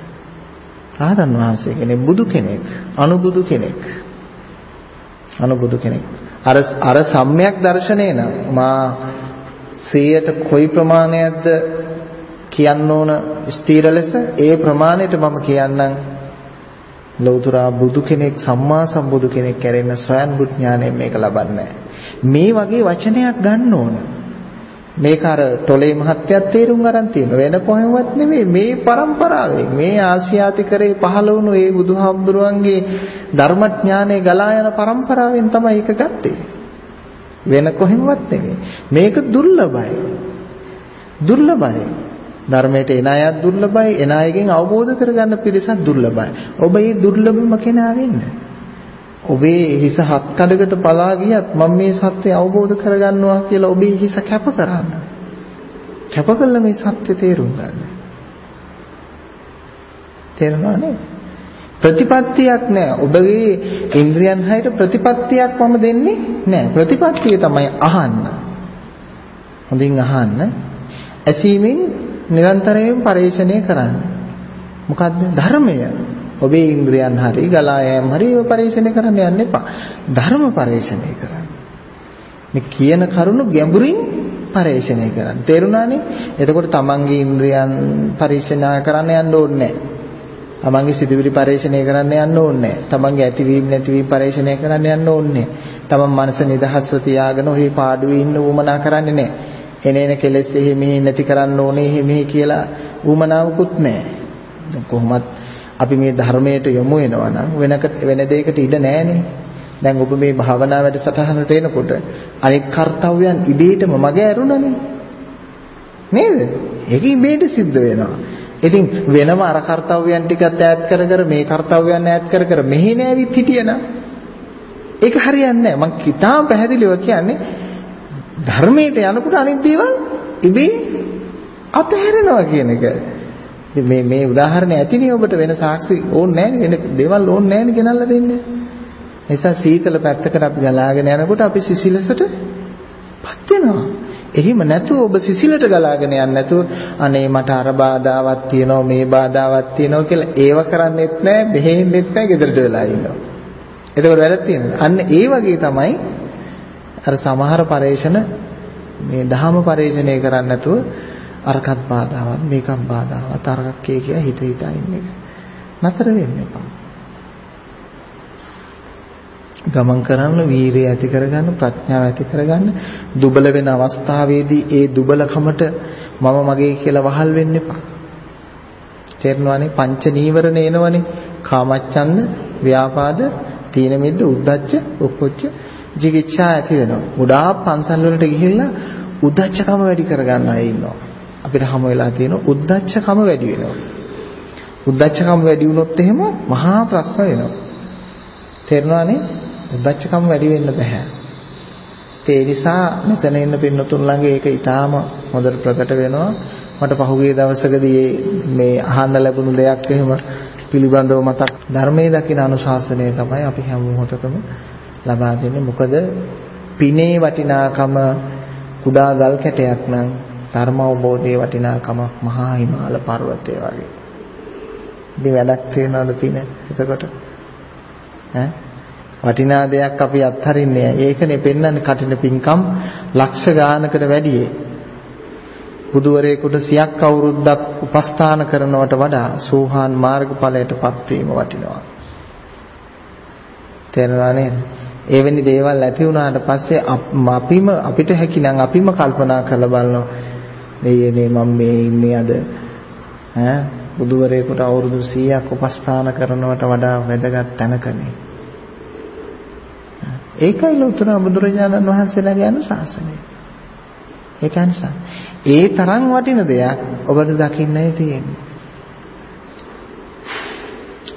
රහතන් වහන්සේ කෙනෙක් බුදු කෙනෙක් අනුබුදු කෙනෙක්. අනුබුදු කෙනෙක්. අර අර සම්‍යක් දර්ශනේ නම් මා 100ට කොයි ප්‍රමාණයක්ද කියන්න ඕන ස්ථීර ලෙස ඒ ප්‍රමාණයට මම කියන්නම්. ලෞතර බුදු කෙනෙක් සම්මා සම්බුදු කෙනෙක් කැරෙන්න ස්වයන් බුද්ධ ඥාණයෙන් මේක ලබන්නේ. මේ වගේ වචනයක් ගන්න ඕන. මේක අර ටොලේ මහත්තයත් තේරුම් අරන් තියෙන වෙන කොහෙවත් නෙමෙයි. මේ પરම්පරාවේ මේ ආසියාතිකරේ පහළ වුණු ඒ බුදුහාමුදුරුවන්ගේ ධර්මඥානෙ ගලා යන પરම්පරාවෙන් තමයි ඒක ගත්තේ. වෙන කොහෙවත් නෙමෙයි. මේක දුර්ලභයි. දුර්ලභයි. ධර්මයට එන අයත් දුර්ලභයි එන අයගෙන් අවබෝධ කරගන්න පිරිසක් දුර්ලභයි. ඔබ මේ දුර්ලභම කෙනා වෙන්නේ. ඔබේ හිස හත් කඩකට පලා ගියත් මම මේ සත්‍ය අවබෝධ කරගන්නවා කියලා ඔබේ හිස කැප කරන්න. කැප කළා මේ සත්‍ය තේරුම් ගන්න. තේරුණා නේද? ප්‍රතිපත්තියක් නැහැ. ඔබගේ ඉන්ද්‍රියන් හයට ප්‍රතිපත්තියක් මම දෙන්නේ නැහැ. ප්‍රතිපත්තිය තමයි අහන්න. හොඳින් අහන්න. ඇසීමෙන් නිරන්තරයෙන් පරිශ්‍රණය කරන්න. මොකද්ද? ධර්මය. ඔබේ ඉන්ද්‍රියන් හරි ගලා යෑම හරි ඒව පරිශ්‍රණය කරන්න යන්න එපා. ධර්ම පරිශ්‍රණය කරන්න. මේ කියන කරුණු ගැඹුරින් පරිශ්‍රණය කරන්න. තේරුණානේ? එතකොට තමන්ගේ ඉන්ද්‍රියන් පරිශ්‍රණය කරන්න යන්න ඕනේ තමන්ගේ සිතුවිලි පරිශ්‍රණය කරන්න යන්න ඕනේ තමන්ගේ ඇතිවීම නැතිවීම පරිශ්‍රණය කරන්න යන්න ඕනේ තමන් මනස නිදහස්ව තියාගෙන ඔහි පාඩුවේ ඉන්න උවමනා කරන්නේ නැහැ. එනේන කෙලෙස් එහෙ මෙහෙ නැති කරන්න ඕනේ එහෙ මෙහෙ කියලා උවමනාවකුත් නැහැ. කොහොමත් අපි මේ ධර්මයට යොමු වෙනවා නම් වෙනකට වෙන දෙයකට ඉඩ නැහැනේ. දැන් ඔබ මේ භාවනා වැඩසටහනට එනකොට අනෙක් කාර්යයන් ඉබේටම මගේ ඇරුණනේ. නේද? ඒක ඉබේට සිද්ධ වෙනවා. ඉතින් වෙනම අර කාර්යයන් ටිකත් ඈඩ් කර කර මේ කාර්යයන් ඈඩ් කර කර මෙහි නෑවිත් හිටියනම් ඒක හරියන්නේ නැහැ. මම කිතාම පැහැදිලිව කියන්නේ ධර්මයට යනකොට අනිත් දේවල් ඉබේ අතහැරෙනවා කියන එක. ඉතින් මේ මේ උදාහරණය ඇතිනේ ඔබට වෙන සාක්ෂි ඕනේ නැහැ වෙන දේවල් ඕනේ නැහැ ගෙනල්ලා දෙන්න. නිසා සීතල පැත්තකට අපි ගලාගෙන යනකොට අපි සිසිලසටපත් වෙනවා. එහෙම නැතුව ඔබ සිසිලට ගලාගෙන යන්නේ නැතුව අනේ මට අර බාධාවක් තියෙනවා මේ බාධාවක් තියෙනවා කියලා ඒව කරන්නෙත් නැහැ බෙහෙන්නෙත් නැහැ ගෙදරට වෙලා ඉන්නවා. එතකොට වැරද්ද තියෙනවා. අන්න ඒ වගේ තමයි අර සමහර පරේෂණ මේ දහම පරේෂණය කරන්නේ නැතුව අරකට බාධාවක් මේකක් බාධාවක් අරකට කිය කිය හිත හිතා ඉන්න එක. නතර වෙන්න එපා. ගමන් කරන්න වීරිය ඇති කරගන්න ප්‍රඥාව ඇති කරගන්න දුබල වෙන අවස්ථාවේදී ඒ දුබලකමට මම මගේ කියලා වහල් වෙන්න එපා. තේරෙනවනේ පංච නීවරණ එනවනේ කාමච්ඡන්ද ව්‍යාපාද තීන මිද්ද උද්ධච්ච උක්කුච්ච ජිකිච්ඡා ඇති වෙනවා. ගොඩාක් පන්සල් වලට ගිහිල්ලා උද්ධච්චකම වැඩි කරගන්න අය ඉන්නවා. අපිට හැම වෙලා තියෙන උද්ධච්චකම වැඩි වෙනවා. උද්දච්චකම වැඩි වුණොත් එහෙම මහා ප්‍රශ්න වෙනවා. තේරෙනවනේ? උද්දච්චකම වැඩි වෙන්න බෑ. ඒ නිසා මෙතන ඉන්න පින්නතුන් ළඟ ඒක ඊටාම හොඳට ප්‍රකට වෙනවා. මට පහුගිය දවසකදී මේ අහන්න ලැබුණු දෙයක් එහෙම පිළිබඳව මතක් ධර්මයේ දකින අනුශාසනය තමයි අපි හැම මොහොතකම ලබා දෙන්නේ. මොකද පිනේ වටිනාකම කුඩා ගල් කැටයක් නම් ධර්ම අවබෝධයේ වටිනාකම මහා හිමාල පර්වතය වගේ. ඉතින් වැඩක් තියනවද පින? එතකොට ඈ වටිනා දෙයක් අපි අත්හරින්නේ ඒකනේ පෙන්වන්නේ කටින පින්කම් ලක්ෂ ගානකට වැඩියේ. බුදුවරයෙකුට සියක් අවුරුද්දක් උපස්ථාන කරනවට වඩා සෝහාන් මාර්ගඵලයටපත් වීම වටිනවා. තේරෙනව නේද? එවැනි දේවල් ඇති වුණාට පස්සේ අපිම අපිට හැකිනම් අපිම කල්පනා කරලා බලනවා. දෙයනේ මම මේ ඉන්නේ අද ඈ බුදුවරයෙකුට අවුරුදු 100ක් උපස්ථාන කරනවට වඩා වැදගත් තැනකනේ. ඒකයි ලෝතර බුදුරජාණන් වහන්සේලාගේ අනුශාසනය. ඒක අනුසාර. ඒ තරම් වටින දෙයක් ඔබට දකින්නයි තියෙන්නේ.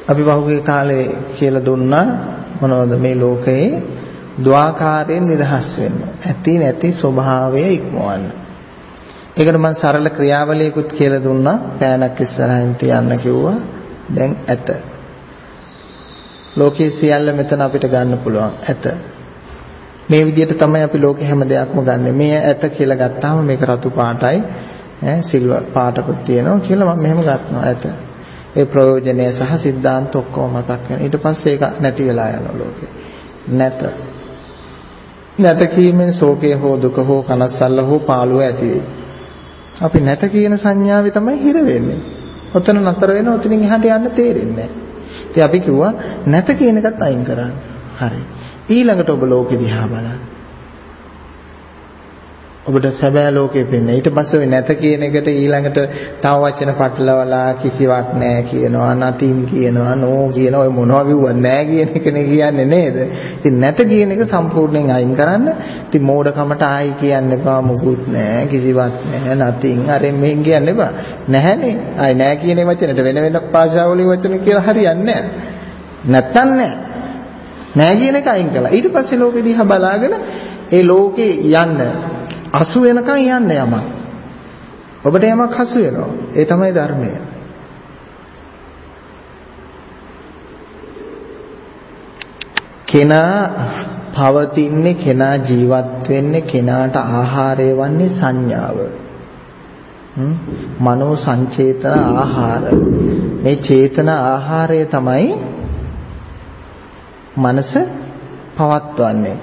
අපි පහුගිය කාලේ කියලා දුන්නා මොනවද මේ ලෝකයේ ද්වාකාරයෙන් නිදහස් වෙන්න. ඇති නැති ස්වභාවය ඉක්මවන්න. ඒකට මම සරල ක්‍රියාවලියකුත් කියලා දුන්නා. පෑනක් ඉස්සරහින් තියන්න කිව්වා. දැන් ඇත. ලෝකයේ සියල්ල මෙතන අපිට ගන්න පුළුවන්. ඇත. මේ විදිහට තමයි අපි ලෝකේ හැම දෙයක්ම ගන්න. මේ ඇත කියලා ගත්තාම මේක රතු පාටයි ඈ සිල්ව පාටකුත් තියෙනවා කියලා මම මෙහෙම ගන්නවා ඇත. ඒ ප්‍රයෝජනය සහ સિદ્ધාන්ත ඔක්කොම මතක් වෙනවා. ඊට පස්සේ ඒක නැති වෙලා යනවා ලෝකේ. නැත. නැත කීමෙන් ශෝකය හෝ දුක හෝ කනස්සල්ල හෝ පාළුව ඇති වෙයි. අපි නැත කියන සංඥාවේ තමයි හිර වෙන්නේ. ඔතන නතර වෙන ඔතනින් එහාට යන්න තේරෙන්නේ නැහැ. ඉතින් අපි කිව්වා නැත කියන එකත් අයින් කරන්න. හරි. ඊළඟට ඔබ ලෝකෙ දිහා බලන්න. ඔබට සැබෑ ලෝකෙ පෙන්නේ. ඊට පස්සේ ඔය නැත කියන එකට ඊළඟට තව වචන පටලවලා කිසිවක් නැහැ කියනවා, nothing කියනවා, no කියනවා. ඔය මොනවා කිව්වත් නැහැ කියන එකනේ කියන්නේ නේද? ඉතින් නැත කියන එක සම්පූර්ණයෙන් අයින් කරන්න. ඉතින් මෝඩකමට ආයි කියන්න එපා මොකුත් නැහැ, කිසිවක් නැහැ, nothing. අර මෙහෙන් කියන්න එපා. නැහැනේ. ආයි නැහැ කියන වචනෙට වෙන වෙන භාෂාවලින් වචන කියලා හරියන්නේ නැහැ. නැත්තම් නැහැ. නැහැ කියන එක අයින් කළා. ඊට පස්සේ ලෝකෙ දිහා බලාගෙන ඒ ලෝකේ යන්න අසු වෙනකන් යන්න යමක්. ඔබට යමක් හසු වෙනවා. ඒ තමයි ධර්මය. කෙනා පවතින්නේ කෙනා ජීවත් වෙන්නේ කෙනාට ආහාරය වන්නේ සංඥාව. මනෝ සංචේතන ආහාර. මේ චේතන ආහාරය තමයි මනස පවත්වන්නේ.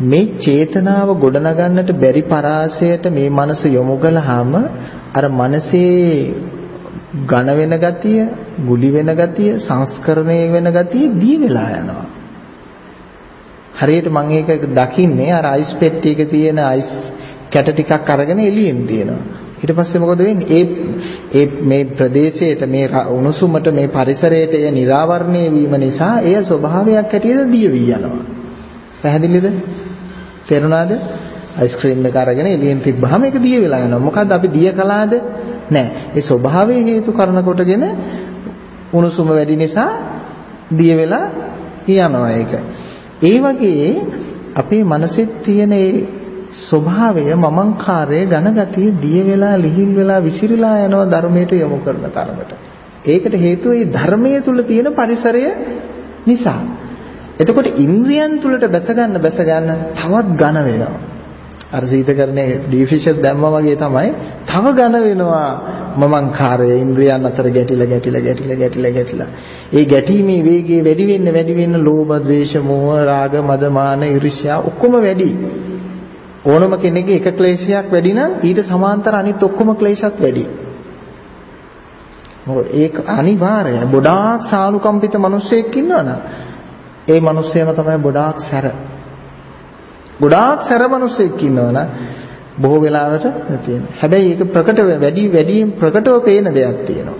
මේ චේතනාව ගොඩනගන්නට බැරි පරාසයට මේ මනස යොමු කළාම අර මනසේ ඝන වෙන ගතිය, ගුලි වෙන ගතිය, සංස්කරණය වෙන ගතිය දී වෙලා යනවා. හරියට මම ඒක දකින්නේ අර අයිස් පෙට්ටියක තියෙන අයිස් කැට ටිකක් අරගෙන එළියෙන් තියෙනවා. ඊට පස්සේ මොකද වෙන්නේ? ඒ ඒ මේ ප්‍රදේශයට මේ උණුසුමට මේ පරිසරයට එය නිරාවරණය වීම නිසා එය ස්වභාවයක් හැටියට දිය වී යනවා. පැහැදිලිද? තේරුණාද? අයිස්ක්‍රීම් එක අරගෙන එළියෙන් තිබ්බහම ඒක දිය වෙලා යනවා. මොකද්ද අපි දිය කළාද? නැහැ. ඒ ස්වභාවයේ හේතු කරන කොටගෙන උණුසුම වැඩි නිසා දිය වෙලා යනවා ඒක. ඒ වගේ අපේ මනසෙත් තියෙන ඒ ස්වභාවය මමංකාරයේ ඝනගතිය දිය වෙලා ලිහිල් වෙලා විසිරීලා යනවා ධර්මයට යොමු කරන තරමට. ඒකට හේතුව ඒ ධර්මයේ තුල තියෙන පරිසරය නිසා. එතකොට ඉන්ද්‍රියන් තුලට බැස ගන්න බැස ගන්න තවත් ඝන වෙනවා. අර සීතකරණේ ඩිෆිෂර් දැම්මා වගේ තමයි තව ඝන වෙනවා මමංකාරය ඉන්ද්‍රියන් අතර ගැටිලා ගැටිලා ගැටිලා ගැටිලා ගැටිලා. ඒ ගැටීමේ වේගය වැඩි වෙන්න වැඩි වෙන්න ලෝභ, ද්වේෂ, මෝහ, රාග, මද, මාන, ඊර්ෂ්‍යා ඔක්කොම වැඩි. ඕනම කෙනෙක්ගේ එක ක්ලේශයක් වැඩි නම් ඊට සමාන්තර අනිත් ඔක්කොම ක්ලේශත් වැඩි. මොකද ඒක අනිවාර්යයි. ගොඩාක් සානුකම්පිත මිනිස්සෙක් ඉන්නවනම් ඒ මිනිස්සයම තමයි ගොඩාක් සැර. ගොඩාක් සැර මිනිස්සෙක් ඉන්නවනම් බොහෝ වෙලාවට තියෙනවා. හැබැයි ඒක ප්‍රකට වැඩි වැඩියෙන් ප්‍රකටව පේන දෙයක් තියෙනවා.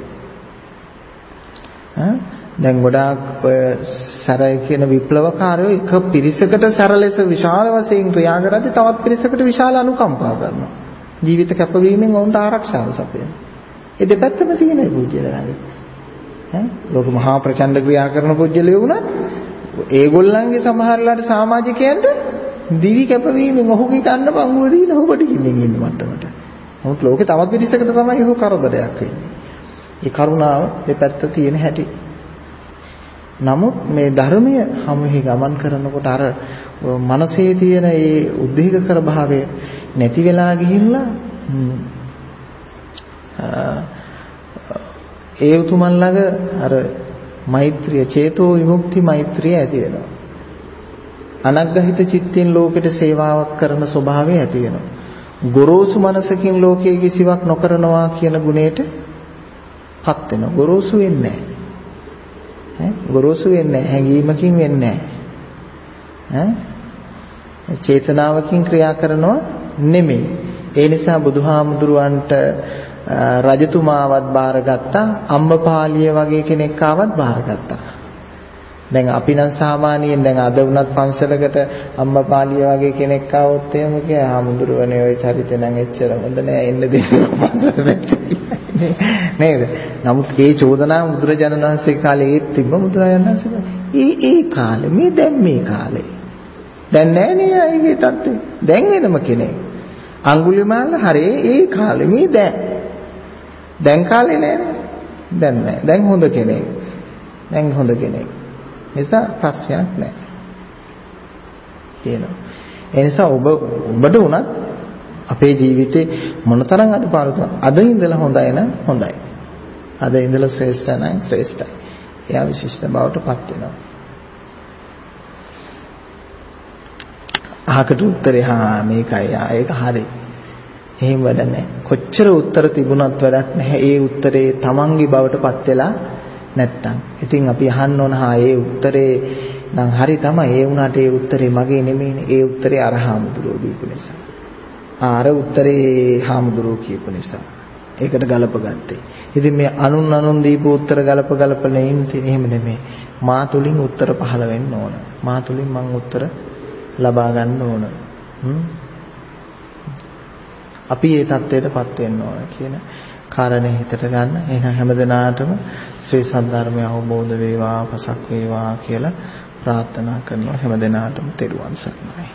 දැන් ගොඩාක් ඔය සැරය කියන විප්ලවකාරයෝ එක පිරිසකට සැර ලෙස විශාල වශයෙන් ක්‍රියා කරද්දී තවත් පිරිසකට විශාල අනුකම්පා කරනවා. ජීවිත කැපවීමෙන් ඔවුන්ට ආරක්ෂාව සපයනවා. ඒ දෙපැත්තම තියෙන පුජ්‍යලයාගේ. ඈ ලෝක මහා ප්‍රචණ්ඩ ක්‍රියා කරන පුජ්‍යලයෝ වුණත් ඒගොල්ලන්ගේ සමහරලාට සමාජිකයන්ට දිවි කැපවීමෙන් ඔහුගේ කන්න පංගුව දීලා ඔහු බඩගින්නෙන් ඉන්න මට්ටමට. නමුත් ලෝකේ තවත් පිරිසකට තමයි ඔහු කරදරයක් වෙන්නේ. ඒ කරුණාව දෙපැත්ත තියෙන හැටි. නමුත් මේ ධර්මය හැමෙහි ගමන් කරනකොට අර මනසේ තියෙන ඒ උද්වේගකර භාවය නැති වෙලා ගිහිල්ලා ඒ උතුමන් ළඟ අර මෛත්‍රිය චේතෝ විමුක්ති මෛත්‍රිය ඇති වෙනවා. අනග්ගහිත චිත්තෙන් ලෝකෙට සේවාවක් කරන ස්වභාවය ඇති වෙනවා. ගොරෝසු මනසකින් ලෝකයේ කිසිවක් නොකරනවා කියන ගුණයට පත් වෙනවා. ගොරෝසු වෙන්නේ නැහැ. ඈ ගොරෝසු වෙන්නේ හැඟීමකින් වෙන්නේ ඈ චේතනාවකින් ක්‍රියා කරනවා නෙමෙයි. ඒ නිසා බුදුහාමුදුරුවන්ට රජතුමාවත් බාරගත්තා අම්මපාලිය වගේ කෙනෙක් ආවත් බාරගත්තා. දැන් අපි නම් සාමාන්‍යයෙන් දැන් අද වුණත් පන්සලකට අම්මපාලිය වගේ කෙනෙක් ආවොත් එහෙම කිය ආමුදුරුවනේ ওই චරිතේ නම් එච්චර හොඳ නෑ එන්න දෙන්න පන්සල නේද? නමුත් ඒ චෝදනා බුදුරජාණන් වහන්සේ කාලේ ඒත් තිබ්බ බුදුරජාණන් වහන්සේ ඒ ඒ කාලේ මේ දැන් මේ කාලේ දැන් නෑ නේ අයගේ තත්ත්වය. දැන් වෙනම කෙනෙක්. අඟුලිමාල හරේ ඒ කාලේ මේ දැන්. දැන් කාලේ නෑ දැන් නෑ. දැන් හොඳ කෙනෙක්. දැන් හොඳ කෙනෙක්. නිසා ප්‍රශ්නයක් නෑ. කියනවා. ඒ නිසා ඔබ ඔබට උනත් අපේ ජීවිතේ මොනතරම් අඩපාඩුද අද ඉඳලා හොඳයි නම් හොඳයි. අද ඉඳලා ශ්‍රේෂ්ඨ නම් ශ්‍රේෂ්ඨයි. එයා විශිෂ්ට බවට පත් වෙනවා. අහකට උත්තරේ හා මේකයි ආ ඒක හරි. එහෙම වැඩ නැහැ. කොච්චර උත්තර තිබුණත් වැඩක් නැහැ. ඒ උත්තරේ තමන්ගේ බවට පත් වෙලා නැත්තම්. ඉතින් අපි අහන්න ඕන හා ඒ උත්තරේ නම් හරි තමයි. ඒ වුණාට ඒ උත්තරේ මගේ නෙමෙයිනේ. ඒ උත්තරේ අරහාමුදුරුවෝ දීපු නිසා. ආර උත්තරේ හාමුදුරුවෝ කියපු නිසා. ඒකට ගලපගත්තේ. ඉතින් මේ අනුන් අනුන් දීපු උත්තර ගලප ගලප නෙයින් එහෙම නෙමෙයි. මා තුලින් උත්තර පහළ වෙන්න ඕන. මා තුලින් මං උත්තර ලබා ගන්න ඕන. අපි ඒ தത്വයටපත් වෙන්න ඕන කියන කාරණේ හිතට ගන්න. එහෙනම් හැමදෙනාටම ශ්‍රී සද්ධර්මය අවබෝධ වේවා, පසක් වේවා කියලා ප්‍රාර්ථනා කරනවා හැමදෙනාටම තෙරුවන් සරණයි.